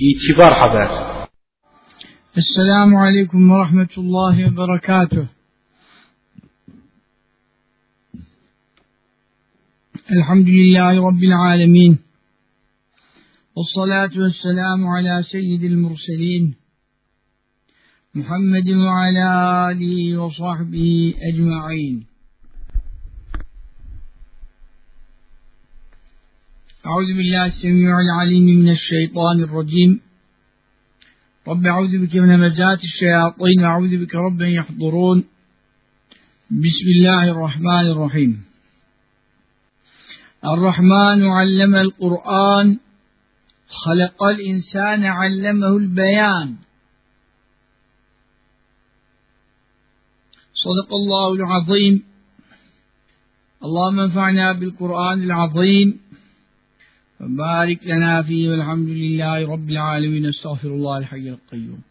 İtibar Haber Esselamu Aleyküm ve Rahmetullahi ve Berekatuh. Elhamdülillahi Rabbil Alemin. Ve salatu ve selamu ala seyyidil murselin. Muhammedin ve ala أعوذ بالله السميع العليم من الشيطان الرجيم. رب أعوذ بك من همزات الشياطين وأعوذ بك رب يحضرون. بسم الله الرحمن الرحيم. الرحمن علم القرآن خلق الإنسان علمه البيان. صدق الله العظيم. اللهم انفعنا بالقرآن العظيم. وبارك لنا فيه والحمد لله رب العالمين استغفر الله الحي القيوم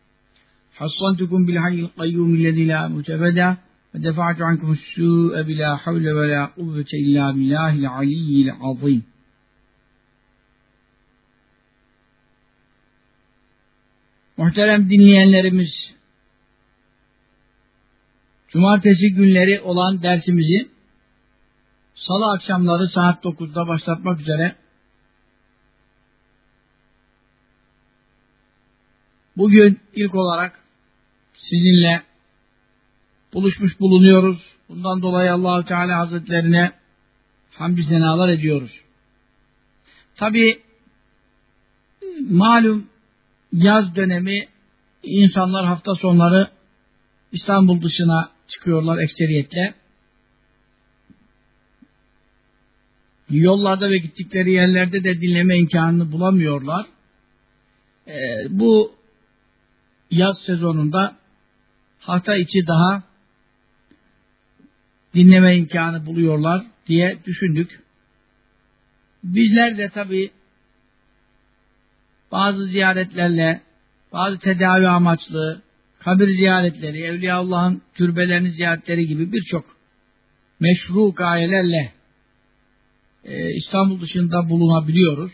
حصنتكم بالحي القيوم الذي لا موت أبدا ودفعت عنكم السوء بلا حول ولا قوة إلا بالله العلي العظيم Muhterem dinleyenlerimiz, Cumartesi günleri olan dersimizi Salı akşamları saat 9'da başlatmak üzere Bugün ilk olarak sizinle buluşmuş bulunuyoruz. Bundan dolayı Allahu Teala Hazretlerine hamdü senalar ediyoruz. Tabi malum yaz dönemi insanlar hafta sonları İstanbul dışına çıkıyorlar ekseriyetle. Yollarda ve gittikleri yerlerde de dinleme imkanını bulamıyorlar. Ee, bu yaz sezonunda hafta içi daha dinleme imkanı buluyorlar diye düşündük. Bizler de tabi bazı ziyaretlerle, bazı tedavi amaçlı, kabir ziyaretleri, Evliyaullah'ın türbelerini ziyaretleri gibi birçok meşru gayelerle e, İstanbul dışında bulunabiliyoruz.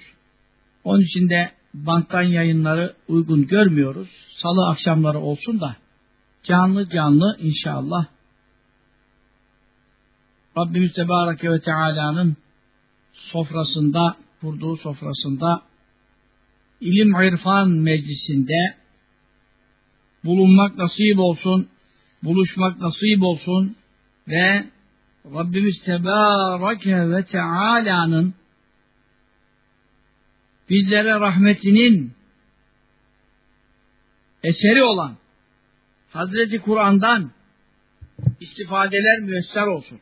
Onun için de banktan yayınları uygun görmüyoruz. Salı akşamları olsun da canlı canlı inşallah. Rabbimiz Tebareke ve Teala'nın sofrasında, kurduğu sofrasında ilim irfan meclisinde bulunmak nasip olsun, buluşmak nasip olsun ve Rabbimiz Tebareke ve Teala'nın bizlere rahmetinin eseri olan Hazreti Kur'an'dan istifadeler müyesser olsun.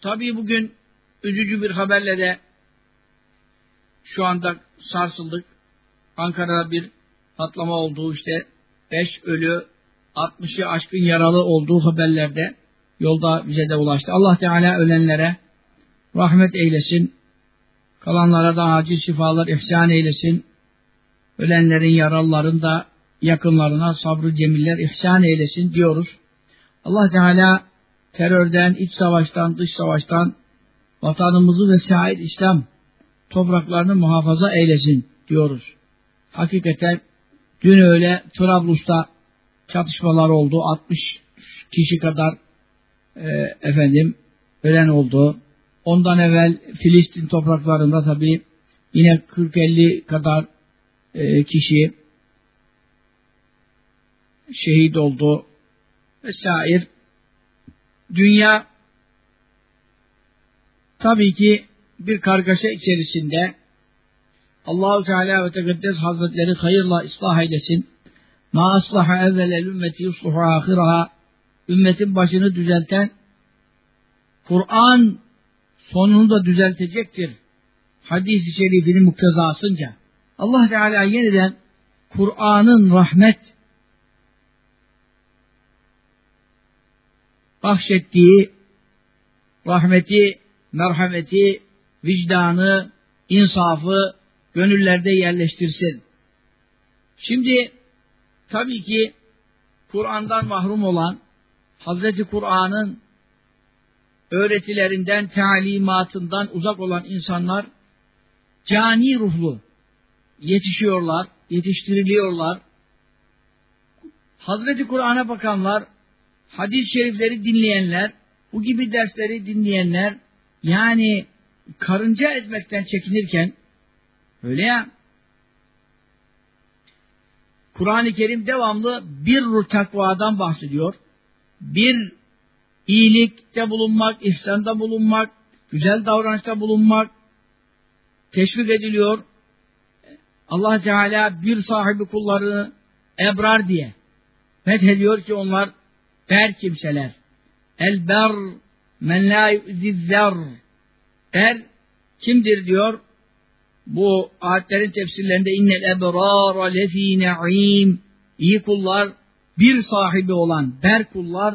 Tabii bugün üzücü bir haberle de şu anda sarsıldık. Ankara'da bir patlama olduğu işte 5 ölü 60'ı aşkın yaralı olduğu haberlerde yolda bize de ulaştı. Allah Teala ölenlere rahmet eylesin. Kalanlara da acil şifalar ihsan eylesin. Ölenlerin, yaralıların da yakınlarına sabrı cemiller ihsan eylesin diyoruz. Allah Teala terörden, iç savaştan, dış savaştan vatanımızı ve sahil İslam topraklarını muhafaza eylesin diyoruz. Hakikaten dün öyle Trablus'ta çatışmalar oldu. 60 kişi kadar e, efendim ölen oldu. Ondan evvel Filistin topraklarında tabi yine 40-50 kadar e, kişi şehit oldu vesaire. Dünya tabii ki bir kargaşa içerisinde Allahu Teala ve Tekaddes Hazretleri hayırla ıslah eylesin. Ma aslaha evvelel ümmeti yusluhu ahiraha ümmetin başını düzelten Kur'an sonunu da düzeltecektir. Hadis-i şerifinin muktezasınca. Allah Teala yeniden Kur'an'ın rahmet bahşettiği rahmeti, merhameti, vicdanı, insafı gönüllerde yerleştirsin. Şimdi tabii ki Kur'an'dan mahrum olan Hazreti Kur'an'ın öğretilerinden, talimatından uzak olan insanlar cani ruhlu yetişiyorlar, yetiştiriliyorlar. Hazreti Kur'an'a bakanlar, hadis-i şerifleri dinleyenler, bu gibi dersleri dinleyenler, yani karınca ezmekten çekinirken, öyle ya, Kur'an-ı Kerim devamlı bir takvadan bahsediyor. Bir iyilikte bulunmak, ihsanda bulunmak, güzel davranışta bulunmak teşvik ediliyor. Allah Teala bir sahibi kulları ebrar diye methediyor ki onlar ber kimseler. El ber men la yu'zizzer Er kimdir diyor? Bu ayetlerin tefsirlerinde innel ebrara lefî ne'im iyi kullar bir sahibi olan ber kullar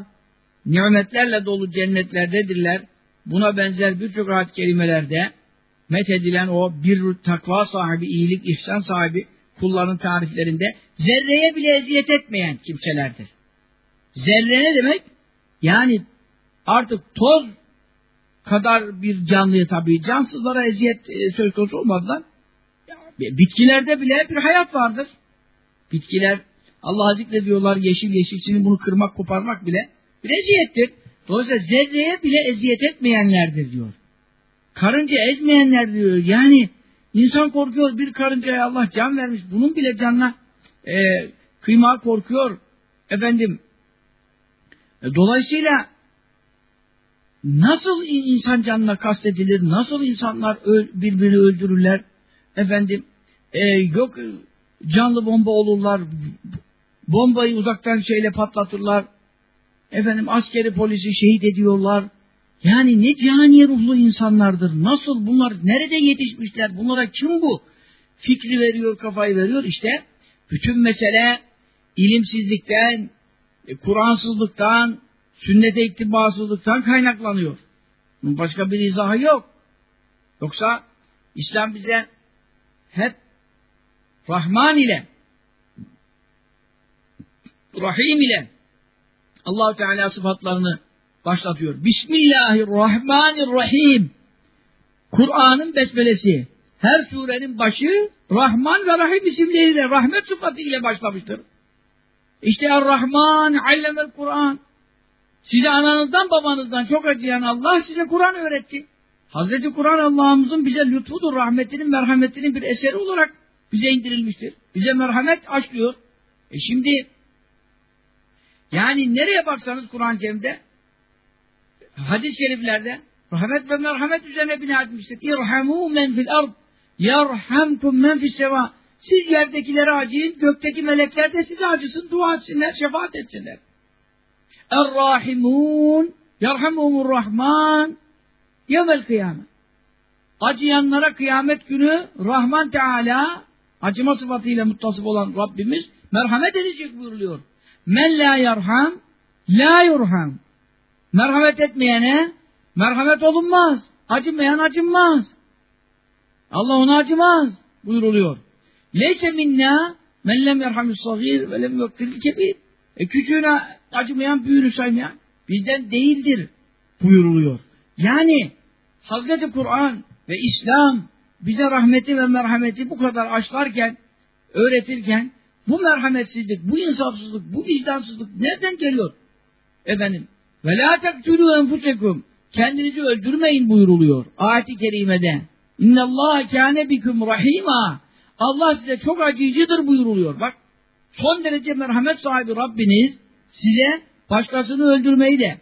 nimetlerle dolu cennetlerdedirler. Buna benzer birçok ayet kelimelerde methedilen o bir takva sahibi, iyilik, ihsan sahibi kulların tariflerinde zerreye bile eziyet etmeyen kimselerdir. Zerre ne demek? Yani artık toz kadar bir canlıya tabii cansızlara eziyet e, söz konusu olmadan bitkilerde bile bir hayat vardır. Bitkiler Allah'a zikrediyorlar yeşil yeşil şimdi bunu kırmak koparmak bile bir eziyettir. Dolayısıyla zerreye bile eziyet etmeyenlerdir diyor. Karınca ezmeyenler diyor. Yani insan korkuyor bir karıncaya Allah can vermiş. Bunun bile canına e, kıyma korkuyor. Efendim e, dolayısıyla nasıl insan canına kastedilir? Nasıl insanlar birbirini öldürürler? Efendim e, yok canlı bomba olurlar. Bombayı uzaktan şeyle patlatırlar. Efendim askeri polisi şehit ediyorlar. Yani ne cani ruhlu insanlardır. Nasıl bunlar nerede yetişmişler? Bunlara kim bu? Fikri veriyor, kafayı veriyor. İşte bütün mesele ilimsizlikten, e, Kur'ansızlıktan, sünnete iktibasızlıktan kaynaklanıyor. Bunun başka bir izahı yok. Yoksa İslam bize hep Rahman ile Rahim ile allah Teala sıfatlarını başlatıyor. Bismillahirrahmanirrahim. Kur'an'ın besmelesi. Her surenin başı Rahman ve Rahim isimleriyle, rahmet sıfatı ile başlamıştır. İşte Er-Rahman allemel Kur'an. Size ananızdan babanızdan çok acıyan Allah size Kur'an öğretti. Hazreti Kur'an Allah'ımızın bize lütfudur, rahmetinin, merhametinin bir eseri olarak bize indirilmiştir. Bize merhamet açlıyor. E şimdi yani nereye baksanız Kur'an-ı Kerim'de hadis-i şeriflerde rahmet ve merhamet üzerine bina etmiştir. İrhamû men fil ard yerhamkum men fis sema siz yerdekilere acıyın, gökteki melekler de size acısın, dua etsinler, şefaat etsinler. Er-Rahimun yerhamumur Rahman yevmel kıyamet. Acıyanlara kıyamet günü Rahman Teala acıma sıfatıyla muttasıf olan Rabbimiz merhamet edecek buyuruluyor. Men la yerham la yurham. Merhamet etmeyene merhamet olunmaz. Acımayan acınmaz. Allah ona acımaz buyuruluyor. Leyse minna men lem yerhamis sagir ve lem yukkil kebir. E küçüğüne acımayan büyüğünü saymayan bizden değildir buyuruluyor. Yani Hazreti Kur'an ve İslam bize rahmeti ve merhameti bu kadar aşlarken, öğretirken bu merhametsizlik, bu insafsızlık, bu vicdansızlık nereden geliyor? Efendim, ve la tektülü enfusekum kendinizi öldürmeyin buyuruluyor ayet-i kerimede. İnnallâhe kâne biküm rahîmâ Allah size çok acıyıcıdır buyuruluyor. Bak son derece merhamet sahibi Rabbiniz size başkasını öldürmeyi de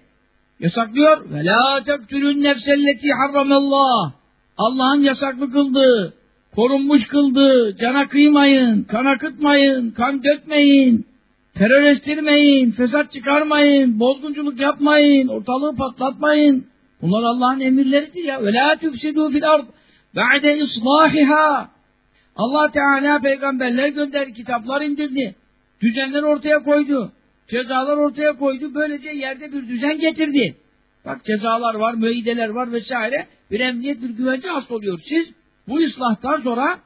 yasaklıyor. Ve la tektülün nefselleti harramallah. Allah'ın yasaklı kıldığı, korunmuş kıldığı, cana kıymayın, kan akıtmayın, kan dökmeyin, terör estirmeyin, fesat çıkarmayın, bozgunculuk yapmayın, ortalığı patlatmayın. Bunlar Allah'ın emirleridir ya. La tufsidû fil ard ba'de islahiha. Allah Teala peygamberler gönderdi, kitaplar indirdi. Düzenler ortaya koydu. Cezalar ortaya koydu. Böylece yerde bir düzen getirdi. Bak cezalar var, müeyyideler var vesaire. Bir emniyet, bir güvence hasıl oluyor. Siz bu ıslahtan sonra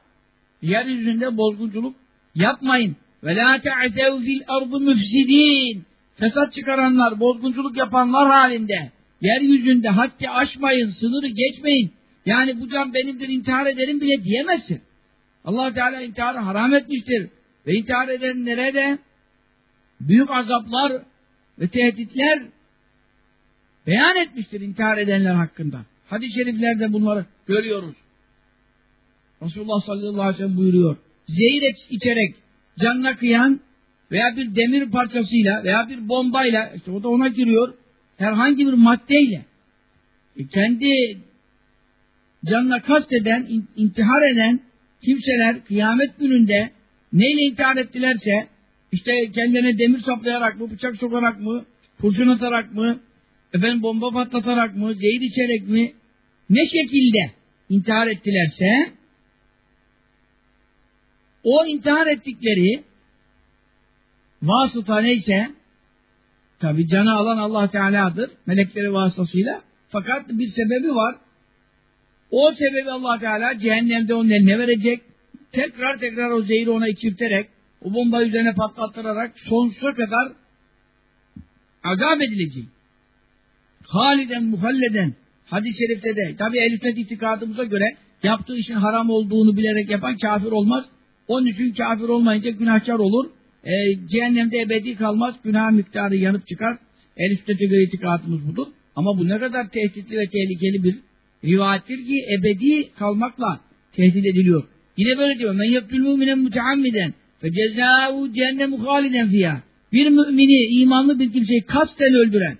yeryüzünde bozgunculuk yapmayın. Ve la te'tev fil ardı müfsidin. Fesat çıkaranlar, bozgunculuk yapanlar halinde yeryüzünde haddi aşmayın, sınırı geçmeyin. Yani bu can benimdir intihar ederim bile diyemezsin. allah Teala intiharı haram etmiştir. Ve intihar edenlere de büyük azaplar ve tehditler beyan etmiştir intihar edenler hakkında. Hadis-i şeriflerde bunları görüyoruz. Resulullah sallallahu aleyhi ve sellem buyuruyor. Zehir içerek canına kıyan veya bir demir parçasıyla veya bir bombayla işte o da ona giriyor. Herhangi bir maddeyle e, kendi canına kasteden, intihar eden kimseler kıyamet gününde neyle intihar ettilerse işte kendilerine demir saplayarak mı, bıçak sokarak mı, kurşun atarak mı, efendim bomba patlatarak mı, zehir içerek mi, ne şekilde intihar ettilerse o intihar ettikleri vasıta neyse tabi canı alan Allah Teala'dır melekleri vasıtasıyla fakat bir sebebi var o sebebi Allah Teala cehennemde onun eline verecek tekrar tekrar o zehri ona içirterek o bomba üzerine patlattırarak sonsuza kadar azap edilecek. Haliden muhalleden hadis-i şerifte de tabi sünnet itikadımıza göre yaptığı işin haram olduğunu bilerek yapan kafir olmaz. Onun için kafir olmayınca günahkar olur. E, cehennemde ebedi kalmaz. Günah miktarı yanıp çıkar. El sünnete göre itikadımız budur. Ama bu ne kadar tehditli ve tehlikeli bir rivayettir ki ebedi kalmakla tehdit ediliyor. Yine böyle diyor. Men yaptül müminen müteammiden fe cezâhu cehennemu haliden fiyâ. Bir mümini, imanlı bir kimseyi kasten öldüren,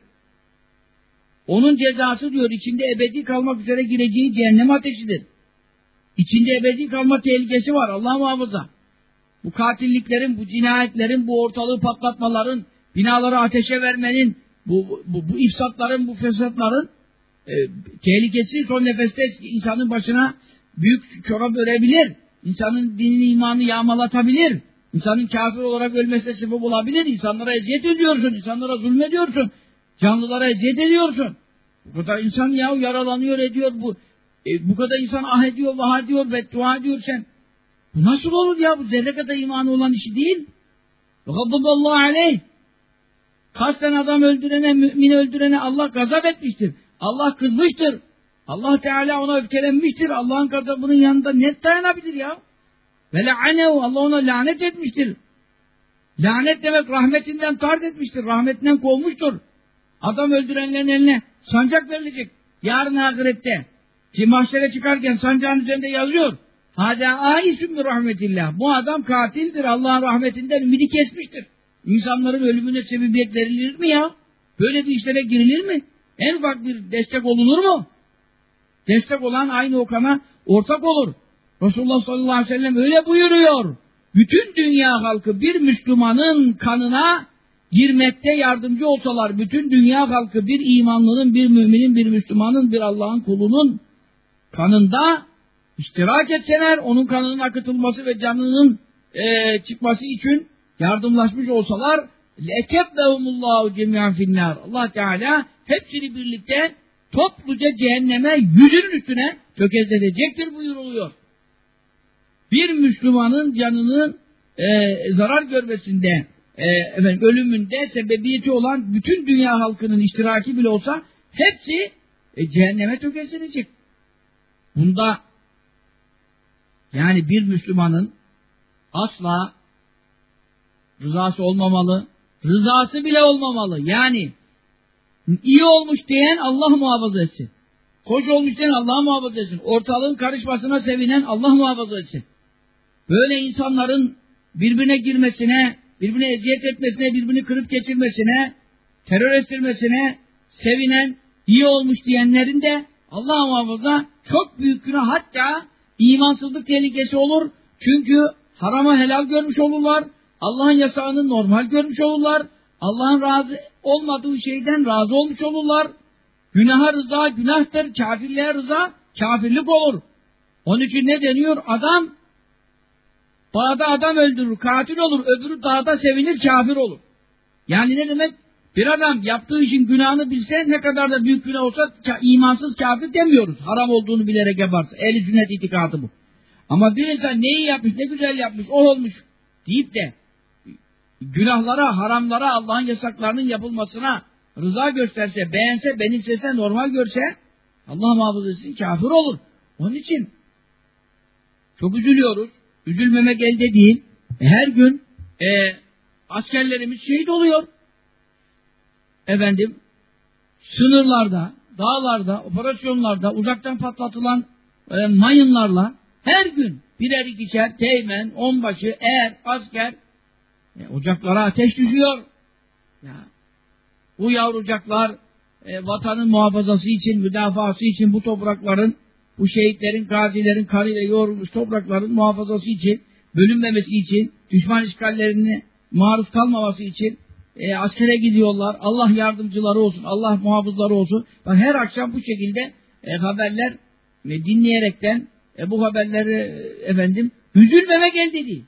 onun cezası diyor, içinde ebedi kalmak üzere gireceği cehennem ateşidir. İçinde ebedi kalma tehlikesi var, Allah muhafaza. Bu katilliklerin, bu cinayetlerin, bu ortalığı patlatmaların, binaları ateşe vermenin, bu, bu, bu ifsatların, bu fesatların e, tehlikesi son nefeste insanın başına büyük çorap örebilir. İnsanın dinini, imanı yağmalatabilir. İnsanın kafir olarak ölmesine sebep olabilir. İnsanlara eziyet ediyorsun, insanlara zulmediyorsun. Canlılara eziyet ediyorsun. Bu kadar insan ya yaralanıyor ediyor bu. E, bu kadar insan ah ediyor, vah ediyor, beddua ediyor sen. Bu nasıl olur ya? Bu zerre kadar imanı olan işi değil. Gaddaballahu aleyh. Kasten adam öldürene, mümin öldürene Allah gazap etmiştir. Allah kızmıştır. Allah Teala ona öfkelenmiştir. Allah'ın gazabının yanında net dayanabilir ya. Ve le'anehu Allah ona lanet etmiştir. Lanet demek rahmetinden tard etmiştir. Rahmetinden kovmuştur. Adam öldürenlerin eline sancak verilecek. Yarın ahirette. Ki mahşere çıkarken sancağın üzerinde yazıyor. Hâdâ âisüm rahmetillah. Bu adam katildir. Allah'ın rahmetinden ümidi kesmiştir. İnsanların ölümüne sebebiyet verilir mi ya? Böyle bir işlere girilir mi? En ufak bir destek olunur mu? Destek olan aynı o kana ortak olur. Resulullah sallallahu aleyhi ve sellem öyle buyuruyor. Bütün dünya halkı bir Müslümanın kanına girmekte yardımcı olsalar, bütün dünya halkı bir imanlının, bir müminin, bir Müslümanın, bir Allah'ın kulunun kanında iştirak etseler, onun kanının akıtılması ve canının e, çıkması için yardımlaşmış olsalar lekebbehumullahu cemiyan finnar. Allah Teala hepsini birlikte topluca cehenneme yüzünün üstüne tökezletecektir buyuruluyor. Bir Müslümanın canının e, zarar görmesinde, e, efendim, ölümünde sebebiyeti olan bütün dünya halkının iştiraki bile olsa hepsi e, cehenneme tökezlenecek. Bunda yani bir Müslümanın asla rızası olmamalı, rızası bile olmamalı. Yani iyi olmuş diyen Allah muhafaza etsin. Hoş olmuş diyen Allah muhafaza etsin. Ortalığın karışmasına sevinen Allah muhafaza etsin. Böyle insanların birbirine girmesine, birbirine eziyet etmesine, birbirini kırıp geçirmesine, terör estirmesine sevinen, iyi olmuş diyenlerin de Allah muhafaza çok büyük günah hatta imansızlık tehlikesi olur. Çünkü harama helal görmüş olurlar. Allah'ın yasağını normal görmüş olurlar. Allah'ın razı olmadığı şeyden razı olmuş olurlar. Günaha rıza günahtır, kafirliğe rıza kafirlik olur. Onun için ne deniyor? Adam dağda adam öldürür, katil olur, öbürü dağda sevinir, kafir olur. Yani ne demek? Bir adam yaptığı işin günahını bilse ne kadar da büyük günah olsa imansız kafir demiyoruz. Haram olduğunu bilerek yaparsa. Ehl-i sünnet itikadı bu. Ama bir insan neyi yapmış, ne güzel yapmış, o olmuş deyip de günahlara, haramlara, Allah'ın yasaklarının yapılmasına rıza gösterse, beğense, benimsese, normal görse Allah muhafaza etsin kafir olur. Onun için çok üzülüyoruz. Üzülmemek elde değil. E, her gün e, askerlerimiz şehit oluyor. Efendim sınırlarda, dağlarda, operasyonlarda uzaktan patlatılan e, mayınlarla her gün birer ikişer teğmen, onbaşı, er, asker e, ocaklara ateş düşüyor. Ya, bu yavrucaklar e, vatanın muhafazası için, müdafası için bu toprakların, bu şehitlerin, gazilerin kanıyla yoğrulmuş toprakların muhafazası için, bölünmemesi için, düşman işgallerine maruz kalmaması için e, askere gidiyorlar. Allah yardımcıları olsun, Allah muhafızları olsun. Bak her akşam bu şekilde e, haberler e, dinleyerekten e, bu haberleri e, efendim üzülmemek elde değil.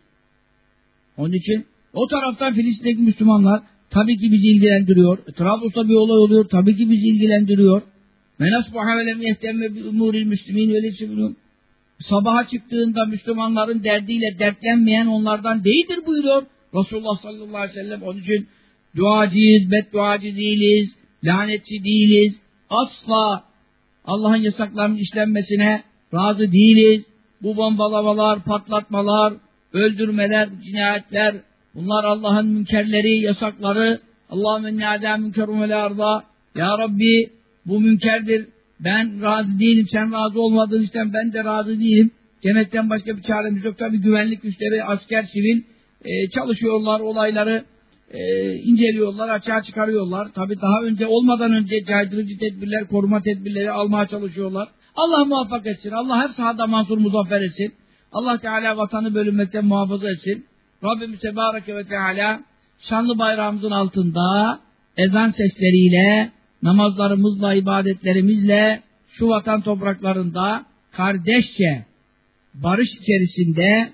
Onun için o taraftan Filistin'deki Müslümanlar tabii ki bizi ilgilendiriyor. E, Trablus'ta bir olay oluyor. Tabii ki bizi ilgilendiriyor. Menasbuha ve lem yehtemme bi umuril müslimin ve Sabaha çıktığında Müslümanların derdiyle dertlenmeyen onlardan değildir buyuruyor. Resulullah sallallahu aleyhi ve sellem onun için duacıyız, bedduacı değiliz, lanetçi değiliz. Asla Allah'ın yasaklarının işlenmesine razı değiliz. Bu bombalamalar, patlatmalar, öldürmeler, cinayetler, bunlar Allah'ın münkerleri, yasakları. Allahümme ne'adâ münkerun ve arda. Ya Rabbi bu münkerdir. Ben razı değilim, sen razı olmadığın için ben de razı değilim. Demekten başka bir çaremiz yok. Tabi güvenlik güçleri, asker, sivil e, çalışıyorlar, olayları e, inceliyorlar, açığa çıkarıyorlar. Tabi daha önce olmadan önce caydırıcı tedbirler, koruma tedbirleri almaya çalışıyorlar. Allah muvaffak etsin. Allah her sahada mansur muzaffer etsin. Allah Teala vatanı bölünmekten muhafaza etsin. Rabbimiz Tebareke ve Teala şanlı bayrağımızın altında ezan sesleriyle, namazlarımızla, ibadetlerimizle şu vatan topraklarında kardeşçe barış içerisinde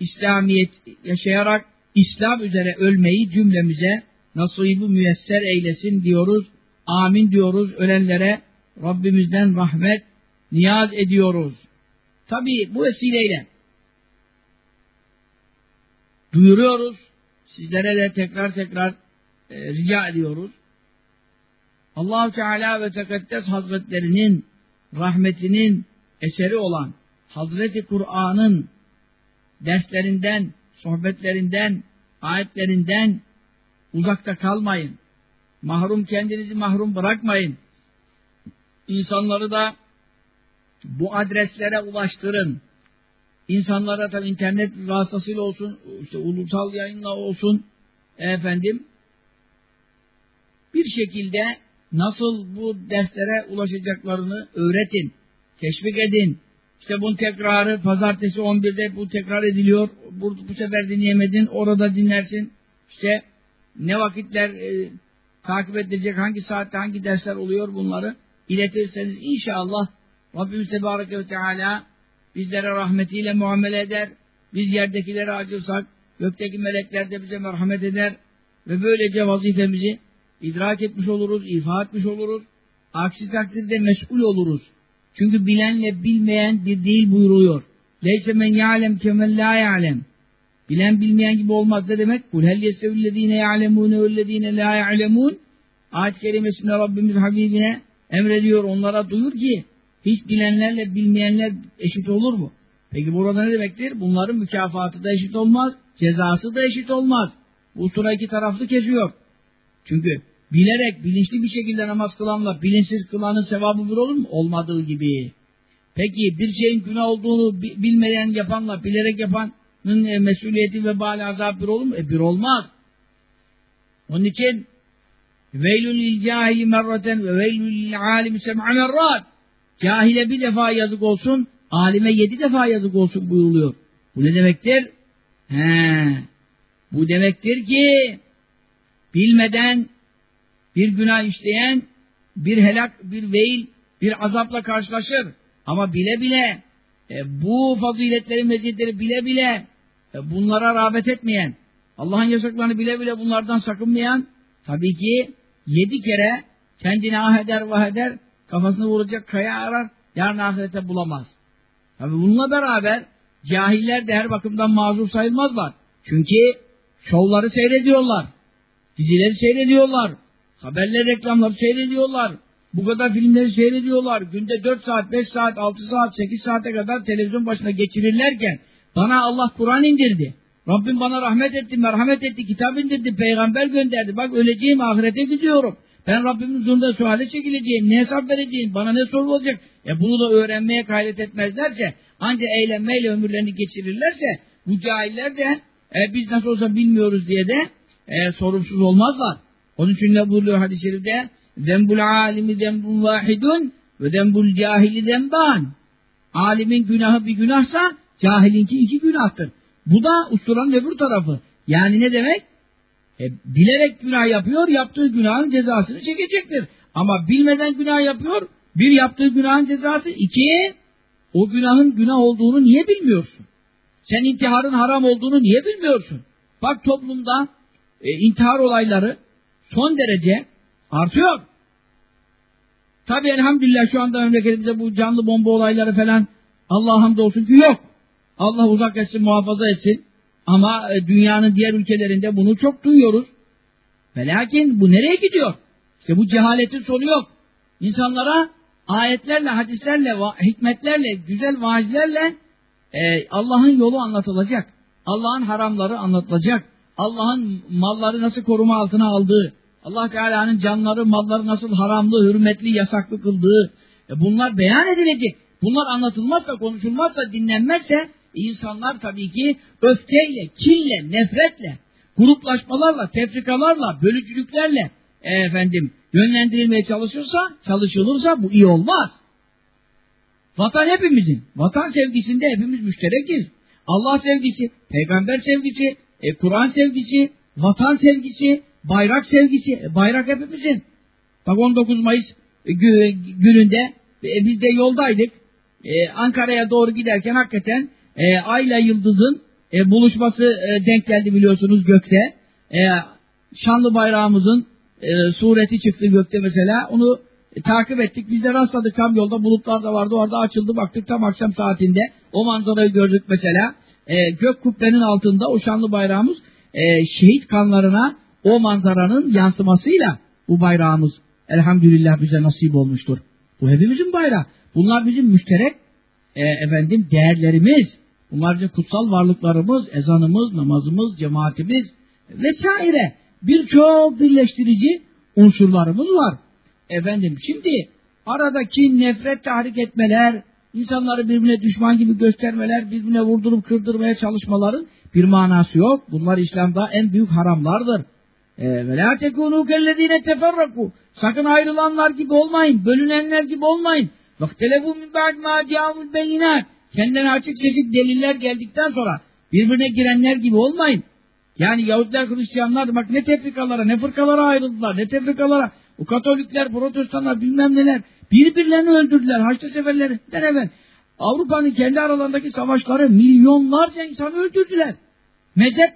İslamiyet yaşayarak İslam üzere ölmeyi cümlemize nasibi müyesser eylesin diyoruz. Amin diyoruz. Ölenlere Rabbimizden rahmet niyaz ediyoruz. Tabi bu vesileyle duyuruyoruz. Sizlere de tekrar tekrar e, rica ediyoruz. allah Teala ve Tekaddes Hazretlerinin rahmetinin eseri olan Hazreti Kur'an'ın derslerinden, sohbetlerinden, ayetlerinden uzakta kalmayın. Mahrum kendinizi mahrum bırakmayın. İnsanları da bu adreslere ulaştırın. İnsanlara tabi internet vasıtasıyla olsun, işte ulusal yayınla olsun, efendim, bir şekilde nasıl bu derslere ulaşacaklarını öğretin, teşvik edin. İşte bunun tekrarı pazartesi 11'de bu tekrar ediliyor. Bu, bu sefer dinleyemedin, orada dinlersin. İşte ne vakitler e, takip edilecek, hangi saatte hangi dersler oluyor bunları iletirseniz inşallah Rabbimiz Tebareke ve Teala bizlere rahmetiyle muamele eder. Biz yerdekilere acırsak gökteki melekler de bize merhamet eder. Ve böylece vazifemizi idrak etmiş oluruz, ifa etmiş oluruz. Aksi takdirde mesul oluruz. Çünkü bilenle bilmeyen bir değil buyuruluyor. Leyse men ya'lem kemen la ya'lem. Bilen bilmeyen gibi olmaz ne demek? Kul hel yesevüllezine ya'lemûne vellezine la ya'lemûn. Ayet kerimesinde Rabbimiz Habibine emrediyor onlara duyur ki hiç bilenlerle bilmeyenler eşit olur mu? Peki burada ne demektir? Bunların mükafatı da eşit olmaz, cezası da eşit olmaz. Bu iki taraflı kesiyor. Çünkü bilerek, bilinçli bir şekilde namaz kılanla bilinçsiz kılanın sevabı bir olur mu? Olmadığı gibi. Peki bir şeyin günah olduğunu bilmeyen yapanla bilerek yapanın e, mesuliyeti ve bali azap bir olur mu? E bir olmaz. Onun için veylül cahili merraten ve veylül lil alimi sem'a merrat Cahile bir defa yazık olsun, alime yedi defa yazık olsun buyuruluyor. Bu ne demektir? He, bu demektir ki bilmeden bir günah işleyen bir helak, bir veil, bir azapla karşılaşır. Ama bile bile e, bu faziletleri, meziyetleri bile bile e, bunlara rağbet etmeyen, Allah'ın yasaklarını bile bile bunlardan sakınmayan tabii ki yedi kere kendine ah eder vah eder kafasını vuracak kaya arar, yarın ahirette bulamaz. Tabi bununla beraber cahiller de her bakımdan mazur sayılmazlar. Çünkü şovları seyrediyorlar, dizileri seyrediyorlar, haberler reklamları seyrediyorlar. Bu kadar filmleri seyrediyorlar. Günde 4 saat, 5 saat, 6 saat, 8 saate kadar televizyon başına geçirirlerken bana Allah Kur'an indirdi. Rabbim bana rahmet etti, merhamet etti, kitap indirdi, peygamber gönderdi. Bak öleceğim, ahirete gidiyorum. Ben Rabbimin huzurunda suale çekileceğim, ne hesap vereceğim, bana ne sorulacak? E bunu da öğrenmeye gayret etmezlerse, ancak eğlenmeyle ömürlerini geçirirlerse, bu cahiller de e, biz nasıl olsa bilmiyoruz diye de e, sorumsuz olmazlar. Onun için ne buyuruyor hadis-i şerifte? Zembul alimi zembun vahidun ve zembul cahili zemban. Alimin günahı bir günahsa cahilinki iki günahtır. Bu da usturanın öbür tarafı. Yani ne demek? E, bilerek günah yapıyor, yaptığı günahın cezasını çekecektir. Ama bilmeden günah yapıyor, bir yaptığı günahın cezası, iki, o günahın günah olduğunu niye bilmiyorsun? Sen intiharın haram olduğunu niye bilmiyorsun? Bak toplumda e, intihar olayları son derece artıyor. Tabi elhamdülillah şu anda memleketimizde bu canlı bomba olayları falan Allah hamdolsun ki yok. Allah uzak etsin, muhafaza etsin. Ama e, dünyanın diğer ülkelerinde bunu çok duyuyoruz. Ve lakin bu nereye gidiyor? İşte bu cehaletin sonu yok. İnsanlara ayetlerle, hadislerle, hikmetlerle, güzel vaazlerle e, Allah'ın yolu anlatılacak. Allah'ın haramları anlatılacak. Allah'ın malları nasıl koruma altına aldığı, Allah Teala'nın canları, malları nasıl haramlı, hürmetli, yasaklı kıldığı, e bunlar beyan edilecek. Bunlar anlatılmazsa, konuşulmazsa, dinlenmezse insanlar tabii ki öfkeyle, kinle, nefretle, gruplaşmalarla, tefrikalarla, bölücülüklerle e, efendim yönlendirilmeye çalışırsa, çalışılırsa bu iyi olmaz. Vatan hepimizin. Vatan sevgisinde hepimiz müşterekiz. Allah sevgisi, peygamber sevgisi, e, Kur'an sevgisi, vatan sevgisi, bayrak sevgisi. E, bayrak hepimizin. Bak 19 Mayıs e, gününde e, biz de yoldaydık. E, Ankara'ya doğru giderken hakikaten e, Ayla Yıldız'ın e, buluşması e, denk geldi biliyorsunuz gökte. E, şanlı bayrağımızın e, sureti çıktı gökte mesela. Onu e, takip ettik. Biz de rastladık tam yolda. Bulutlar da vardı. Orada açıldı. Baktık tam akşam saatinde. O manzarayı gördük mesela. E, gök kubbenin altında o şanlı bayrağımız e, şehit kanlarına o manzaranın yansımasıyla bu bayrağımız elhamdülillah bize nasip olmuştur. Bu hepimizin bayrağı. Bunlar bizim müşterek e, efendim değerlerimiz. Bunlar bizim kutsal varlıklarımız, ezanımız, namazımız, cemaatimiz vesaire. Birçok birleştirici unsurlarımız var. Efendim şimdi aradaki nefret tahrik etmeler, insanları birbirine düşman gibi göstermeler, birbirine vurdurup kırdırmaya çalışmaların bir manası yok. Bunlar İslam'da en büyük haramlardır. Ve la tekûnû kellezîne teferrakû. Sakın ayrılanlar gibi olmayın, bölünenler gibi olmayın. وَاخْتَلَفُوا مِنْ بَعْدْ مَا جَاءُوا الْبَيِّنَاتِ Kendilerine açık seçik deliller geldikten sonra birbirine girenler gibi olmayın. Yani Yahudiler, Hristiyanlar bak ne tefrikalara, ne fırkalara ayrıldılar, ne tefrikalara. O Katolikler, Protestanlar bilmem neler. Birbirlerini öldürdüler Haçlı seferlerinden evvel. Avrupa'nın kendi aralarındaki savaşları milyonlarca insanı öldürdüler. Mezhep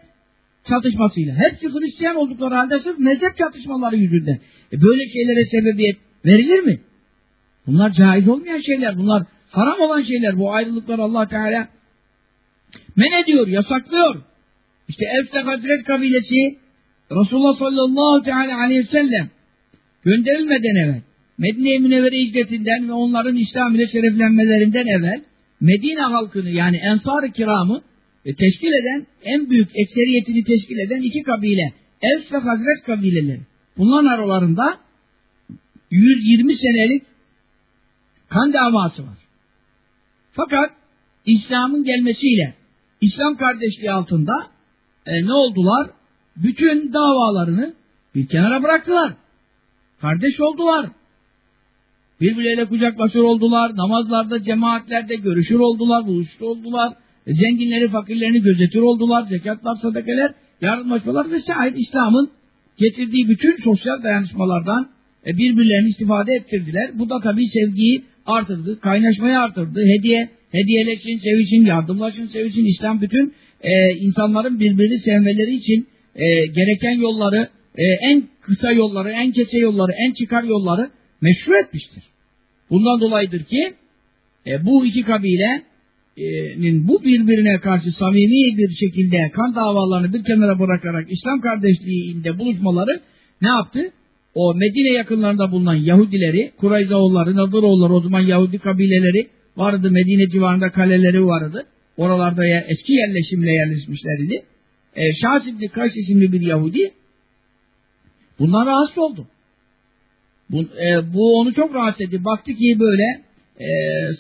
çatışmasıyla. Hepsi Hristiyan oldukları halde sırf mezhep çatışmaları yüzünden. E böyle şeylere sebebiyet verilir mi? Bunlar caiz olmayan şeyler. Bunlar haram olan şeyler. Bu ayrılıklar allah Teala men ediyor, yasaklıyor. İşte Evs Hazret kabilesi Resulullah sallallahu teala aleyhi ve sellem gönderilmeden evvel Medine-i Münevvere hicretinden ve onların İslam ile şereflenmelerinden evvel Medine halkını yani Ensar-ı Kiram'ı e, teşkil eden, en büyük ekseriyetini teşkil eden iki kabile, Evs ve Hazret kabileleri. Bunların aralarında 120 senelik kan davası var. Fakat İslam'ın gelmesiyle İslam kardeşliği altında e, ne oldular? Bütün davalarını bir kenara bıraktılar. Kardeş oldular. Birbirleriyle kucaklaşır oldular. Namazlarda, cemaatlerde görüşür oldular, buluşur oldular. E, zenginleri, fakirlerini gözetir oldular. Zekatlar, sadakeler, yardımlaşmalar vesaire İslam'ın getirdiği bütün sosyal dayanışmalardan e, birbirlerini istifade ettirdiler. Bu da tabii sevgiyi artırdı, kaynaşmayı artırdı. Hediye, hediyeleşin, sevişin, yardımlaşın, sevişin. İslam bütün e, insanların birbirini sevmeleri için e, gereken yolları, e, en kısa yolları, en kese yolları, en çıkar yolları meşru etmiştir. Bundan dolayıdır ki e, bu iki kabilenin bu birbirine karşı samimi bir şekilde kan davalarını bir kenara bırakarak İslam kardeşliğinde buluşmaları ne yaptı? o Medine yakınlarında bulunan Yahudileri, Kurayzaoğulları, Nadıroğulları o zaman Yahudi kabileleri vardı. Medine civarında kaleleri vardı. Oralarda ya eski yerleşimle yerleşmişlerdi. E, Şahs İbni Kays isimli bir Yahudi bundan rahatsız oldu. Bu, e, bu onu çok rahatsız etti. Baktı ki böyle e,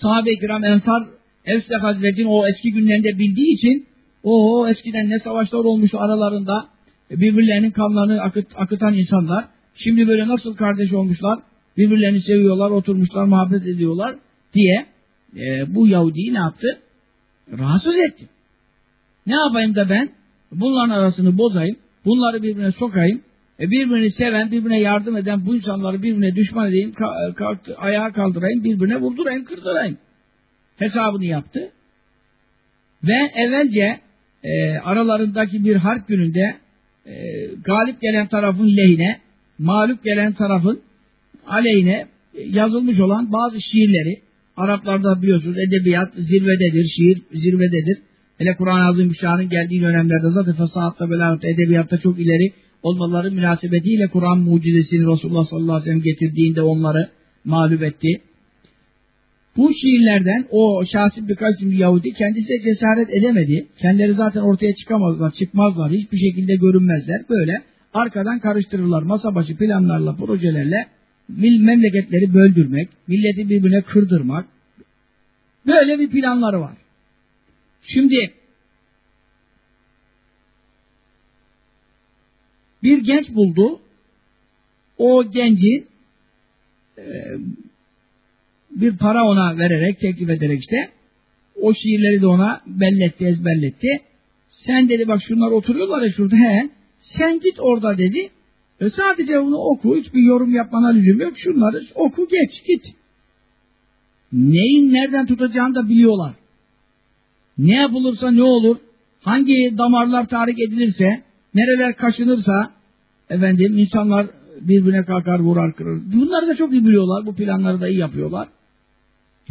sahabe-i kiram Ensar Evsle Hazret'in o eski günlerinde bildiği için o eskiden ne savaşlar olmuştu aralarında birbirlerinin kanlarını akıt, akıtan insanlar şimdi böyle nasıl kardeş olmuşlar birbirlerini seviyorlar oturmuşlar muhabbet ediyorlar diye e, bu Yahudi'yi ne yaptı? Rahatsız etti. Ne yapayım da ben bunların arasını bozayım bunları birbirine sokayım e, birbirini seven, birbirine yardım eden bu insanları birbirine düşman edeyim, ka kalktı, ayağa kaldırayım, birbirine vurdurayım, kırdırayım. Hesabını yaptı. Ve evvelce e, aralarındaki bir harp gününde e, galip gelen tarafın lehine, mağlup gelen tarafın aleyhine e, yazılmış olan bazı şiirleri, Araplarda biliyorsunuz edebiyat zirvededir, şiir zirvededir. Hele Kur'an-ı Azimüşşan'ın geldiği dönemlerde zaten fesahatta, belâhutta, edebiyatta çok ileri olmaları münasebetiyle Kur'an mucizesini Resulullah sallallahu aleyhi ve sellem getirdiğinde onları mağlup etti. Bu şiirlerden o Şahsib birkaç isimli Yahudi kendisi de cesaret edemedi. Kendileri zaten ortaya çıkamazlar, çıkmazlar, hiçbir şekilde görünmezler. Böyle arkadan karıştırırlar masa başı planlarla, projelerle memleketleri böldürmek, milleti birbirine kırdırmak. Böyle bir planları var. Şimdi bir genç buldu. O genci e, bir para ona vererek, teklif ederek işte o şiirleri de ona belletti, ezberletti. Sen dedi bak şunlar oturuyorlar ya şurada he. Sen git orada dedi. E sadece onu oku. Hiçbir yorum yapmana lüzum yok. Şunları oku geç git. Neyin nereden tutacağını da biliyorlar. Ne yapılırsa ne olur. Hangi damarlar tahrik edilirse nereler kaşınırsa efendim insanlar birbirine kalkar vurar kırır. Bunları da çok iyi biliyorlar. Bu planları da iyi yapıyorlar.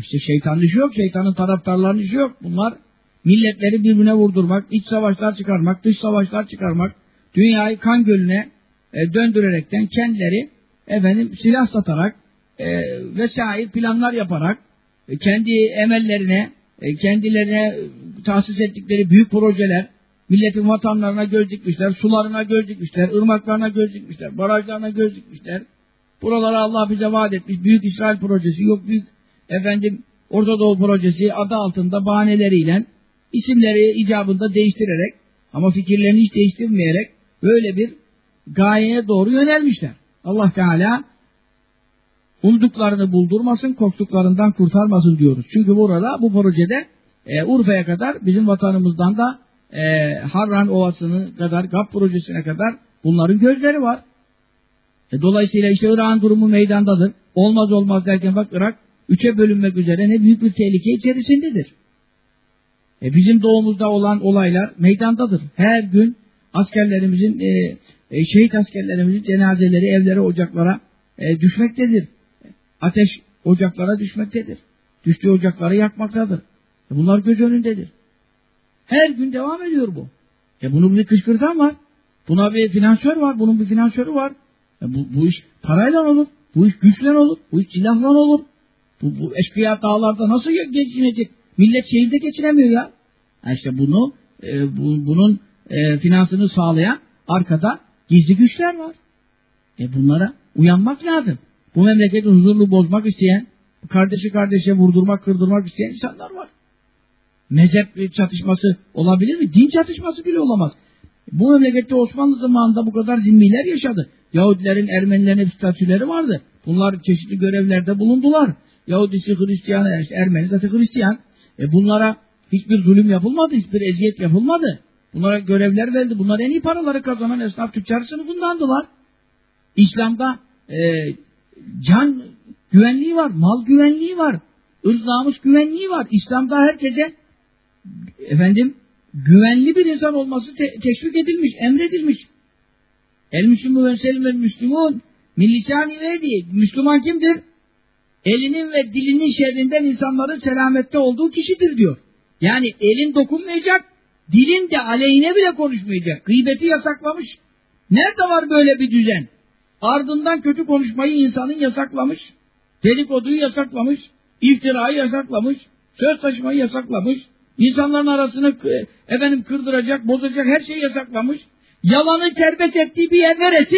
İşte şeytan işi yok. Şeytanın taraftarlarının işi yok. Bunlar milletleri birbirine vurdurmak, iç savaşlar çıkarmak, dış savaşlar çıkarmak, dünyayı kan gölüne e, döndürerekten kendileri efendim silah satarak e, vesaire planlar yaparak e, kendi emellerine, e, kendilerine tahsis ettikleri büyük projeler, Milletin vatanlarına göz dikmişler, sularına göz dikmişler, ırmaklarına göz dikmişler, barajlarına göz dikmişler. Buralara Allah bize vaat etmiş. Büyük İsrail projesi, yok büyük efendim Orta Doğu projesi adı altında bahaneleriyle isimleri icabında değiştirerek ama fikirlerini hiç değiştirmeyerek böyle bir gayeye doğru yönelmişler. Allah Teala umduklarını buldurmasın, korktuklarından kurtarmasın diyoruz. Çünkü burada bu projede e, Urfa'ya kadar bizim vatanımızdan da e, Harran Ovası'nın kadar, GAP projesine kadar bunların gözleri var. E, dolayısıyla işte Irak'ın durumu meydandadır. Olmaz olmaz derken bak Irak üçe bölünmek üzere ne büyük bir tehlike içerisindedir. E, bizim doğumuzda olan olaylar meydandadır. Her gün askerlerimizin, e, e, şehit askerlerimizin cenazeleri evlere, ocaklara e, düşmektedir. Ateş ocaklara düşmektedir. Düştüğü ocakları yakmaktadır. E, bunlar göz önündedir. Her gün devam ediyor bu. E bunun bir kışkırtan var. Buna bir finansör var. Bunun bir finansörü var. E bu, bu iş parayla olur. Bu iş güçle olur. Bu iş silahla olur. Bu, bu eşkıya dağlarda nasıl geçinecek? Millet şehirde geçinemiyor ya. Yani işte bunu e, bu, bunun e, finansını sağlayan arkada gizli güçler var. E bunlara uyanmak lazım. Bu memleketin huzurunu bozmak isteyen, kardeşi kardeşe vurdurmak, kırdırmak isteyen insanlar var mezhep çatışması olabilir mi? Din çatışması bile olamaz. Bu memlekette Osmanlı zamanında bu kadar zimmiler yaşadı. Yahudilerin, Ermenilerin hep statüleri vardı. Bunlar çeşitli görevlerde bulundular. Yahudisi, Hristiyan, işte Ermeni zaten Hristiyan. E bunlara hiçbir zulüm yapılmadı, hiçbir eziyet yapılmadı. Bunlara görevler verildi. Bunlar en iyi paraları kazanan esnaf tüccar sınıfındandılar. İslam'da e, can güvenliği var, mal güvenliği var, ırz namus güvenliği var. İslam'da herkese efendim güvenli bir insan olması te teşvik edilmiş, emredilmiş. El Müslümü ve selmel Müslümun millisani ve. Müslüman kimdir? Elinin ve dilinin şerrinden insanların selamette olduğu kişidir diyor. Yani elin dokunmayacak, dilin de aleyhine bile konuşmayacak. Gıybeti yasaklamış. Nerede var böyle bir düzen? ardından kötü konuşmayı insanın yasaklamış, dedikoduyu yasaklamış, iftirayı yasaklamış, söz taşımayı yasaklamış, insanların arasını efendim kırdıracak, bozacak her şeyi yasaklamış. Yalanı serbest ettiği bir yer neresi?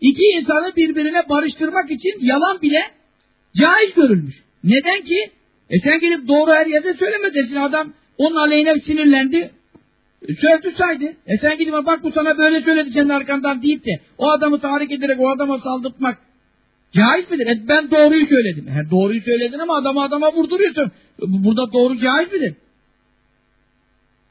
İki insanı birbirine barıştırmak için yalan bile caiz görülmüş. Neden ki? E sen gidip doğru her yerde söyleme desin. Adam onun aleyhine sinirlendi. E, sövdü saydı. E sen gidip bak bu sana böyle söyledi senin arkandan deyip de o adamı tahrik ederek o adama saldırtmak caiz midir? E ben doğruyu söyledim. He, doğruyu söyledin ama adama adama vurduruyorsun. Burada doğru caiz midir?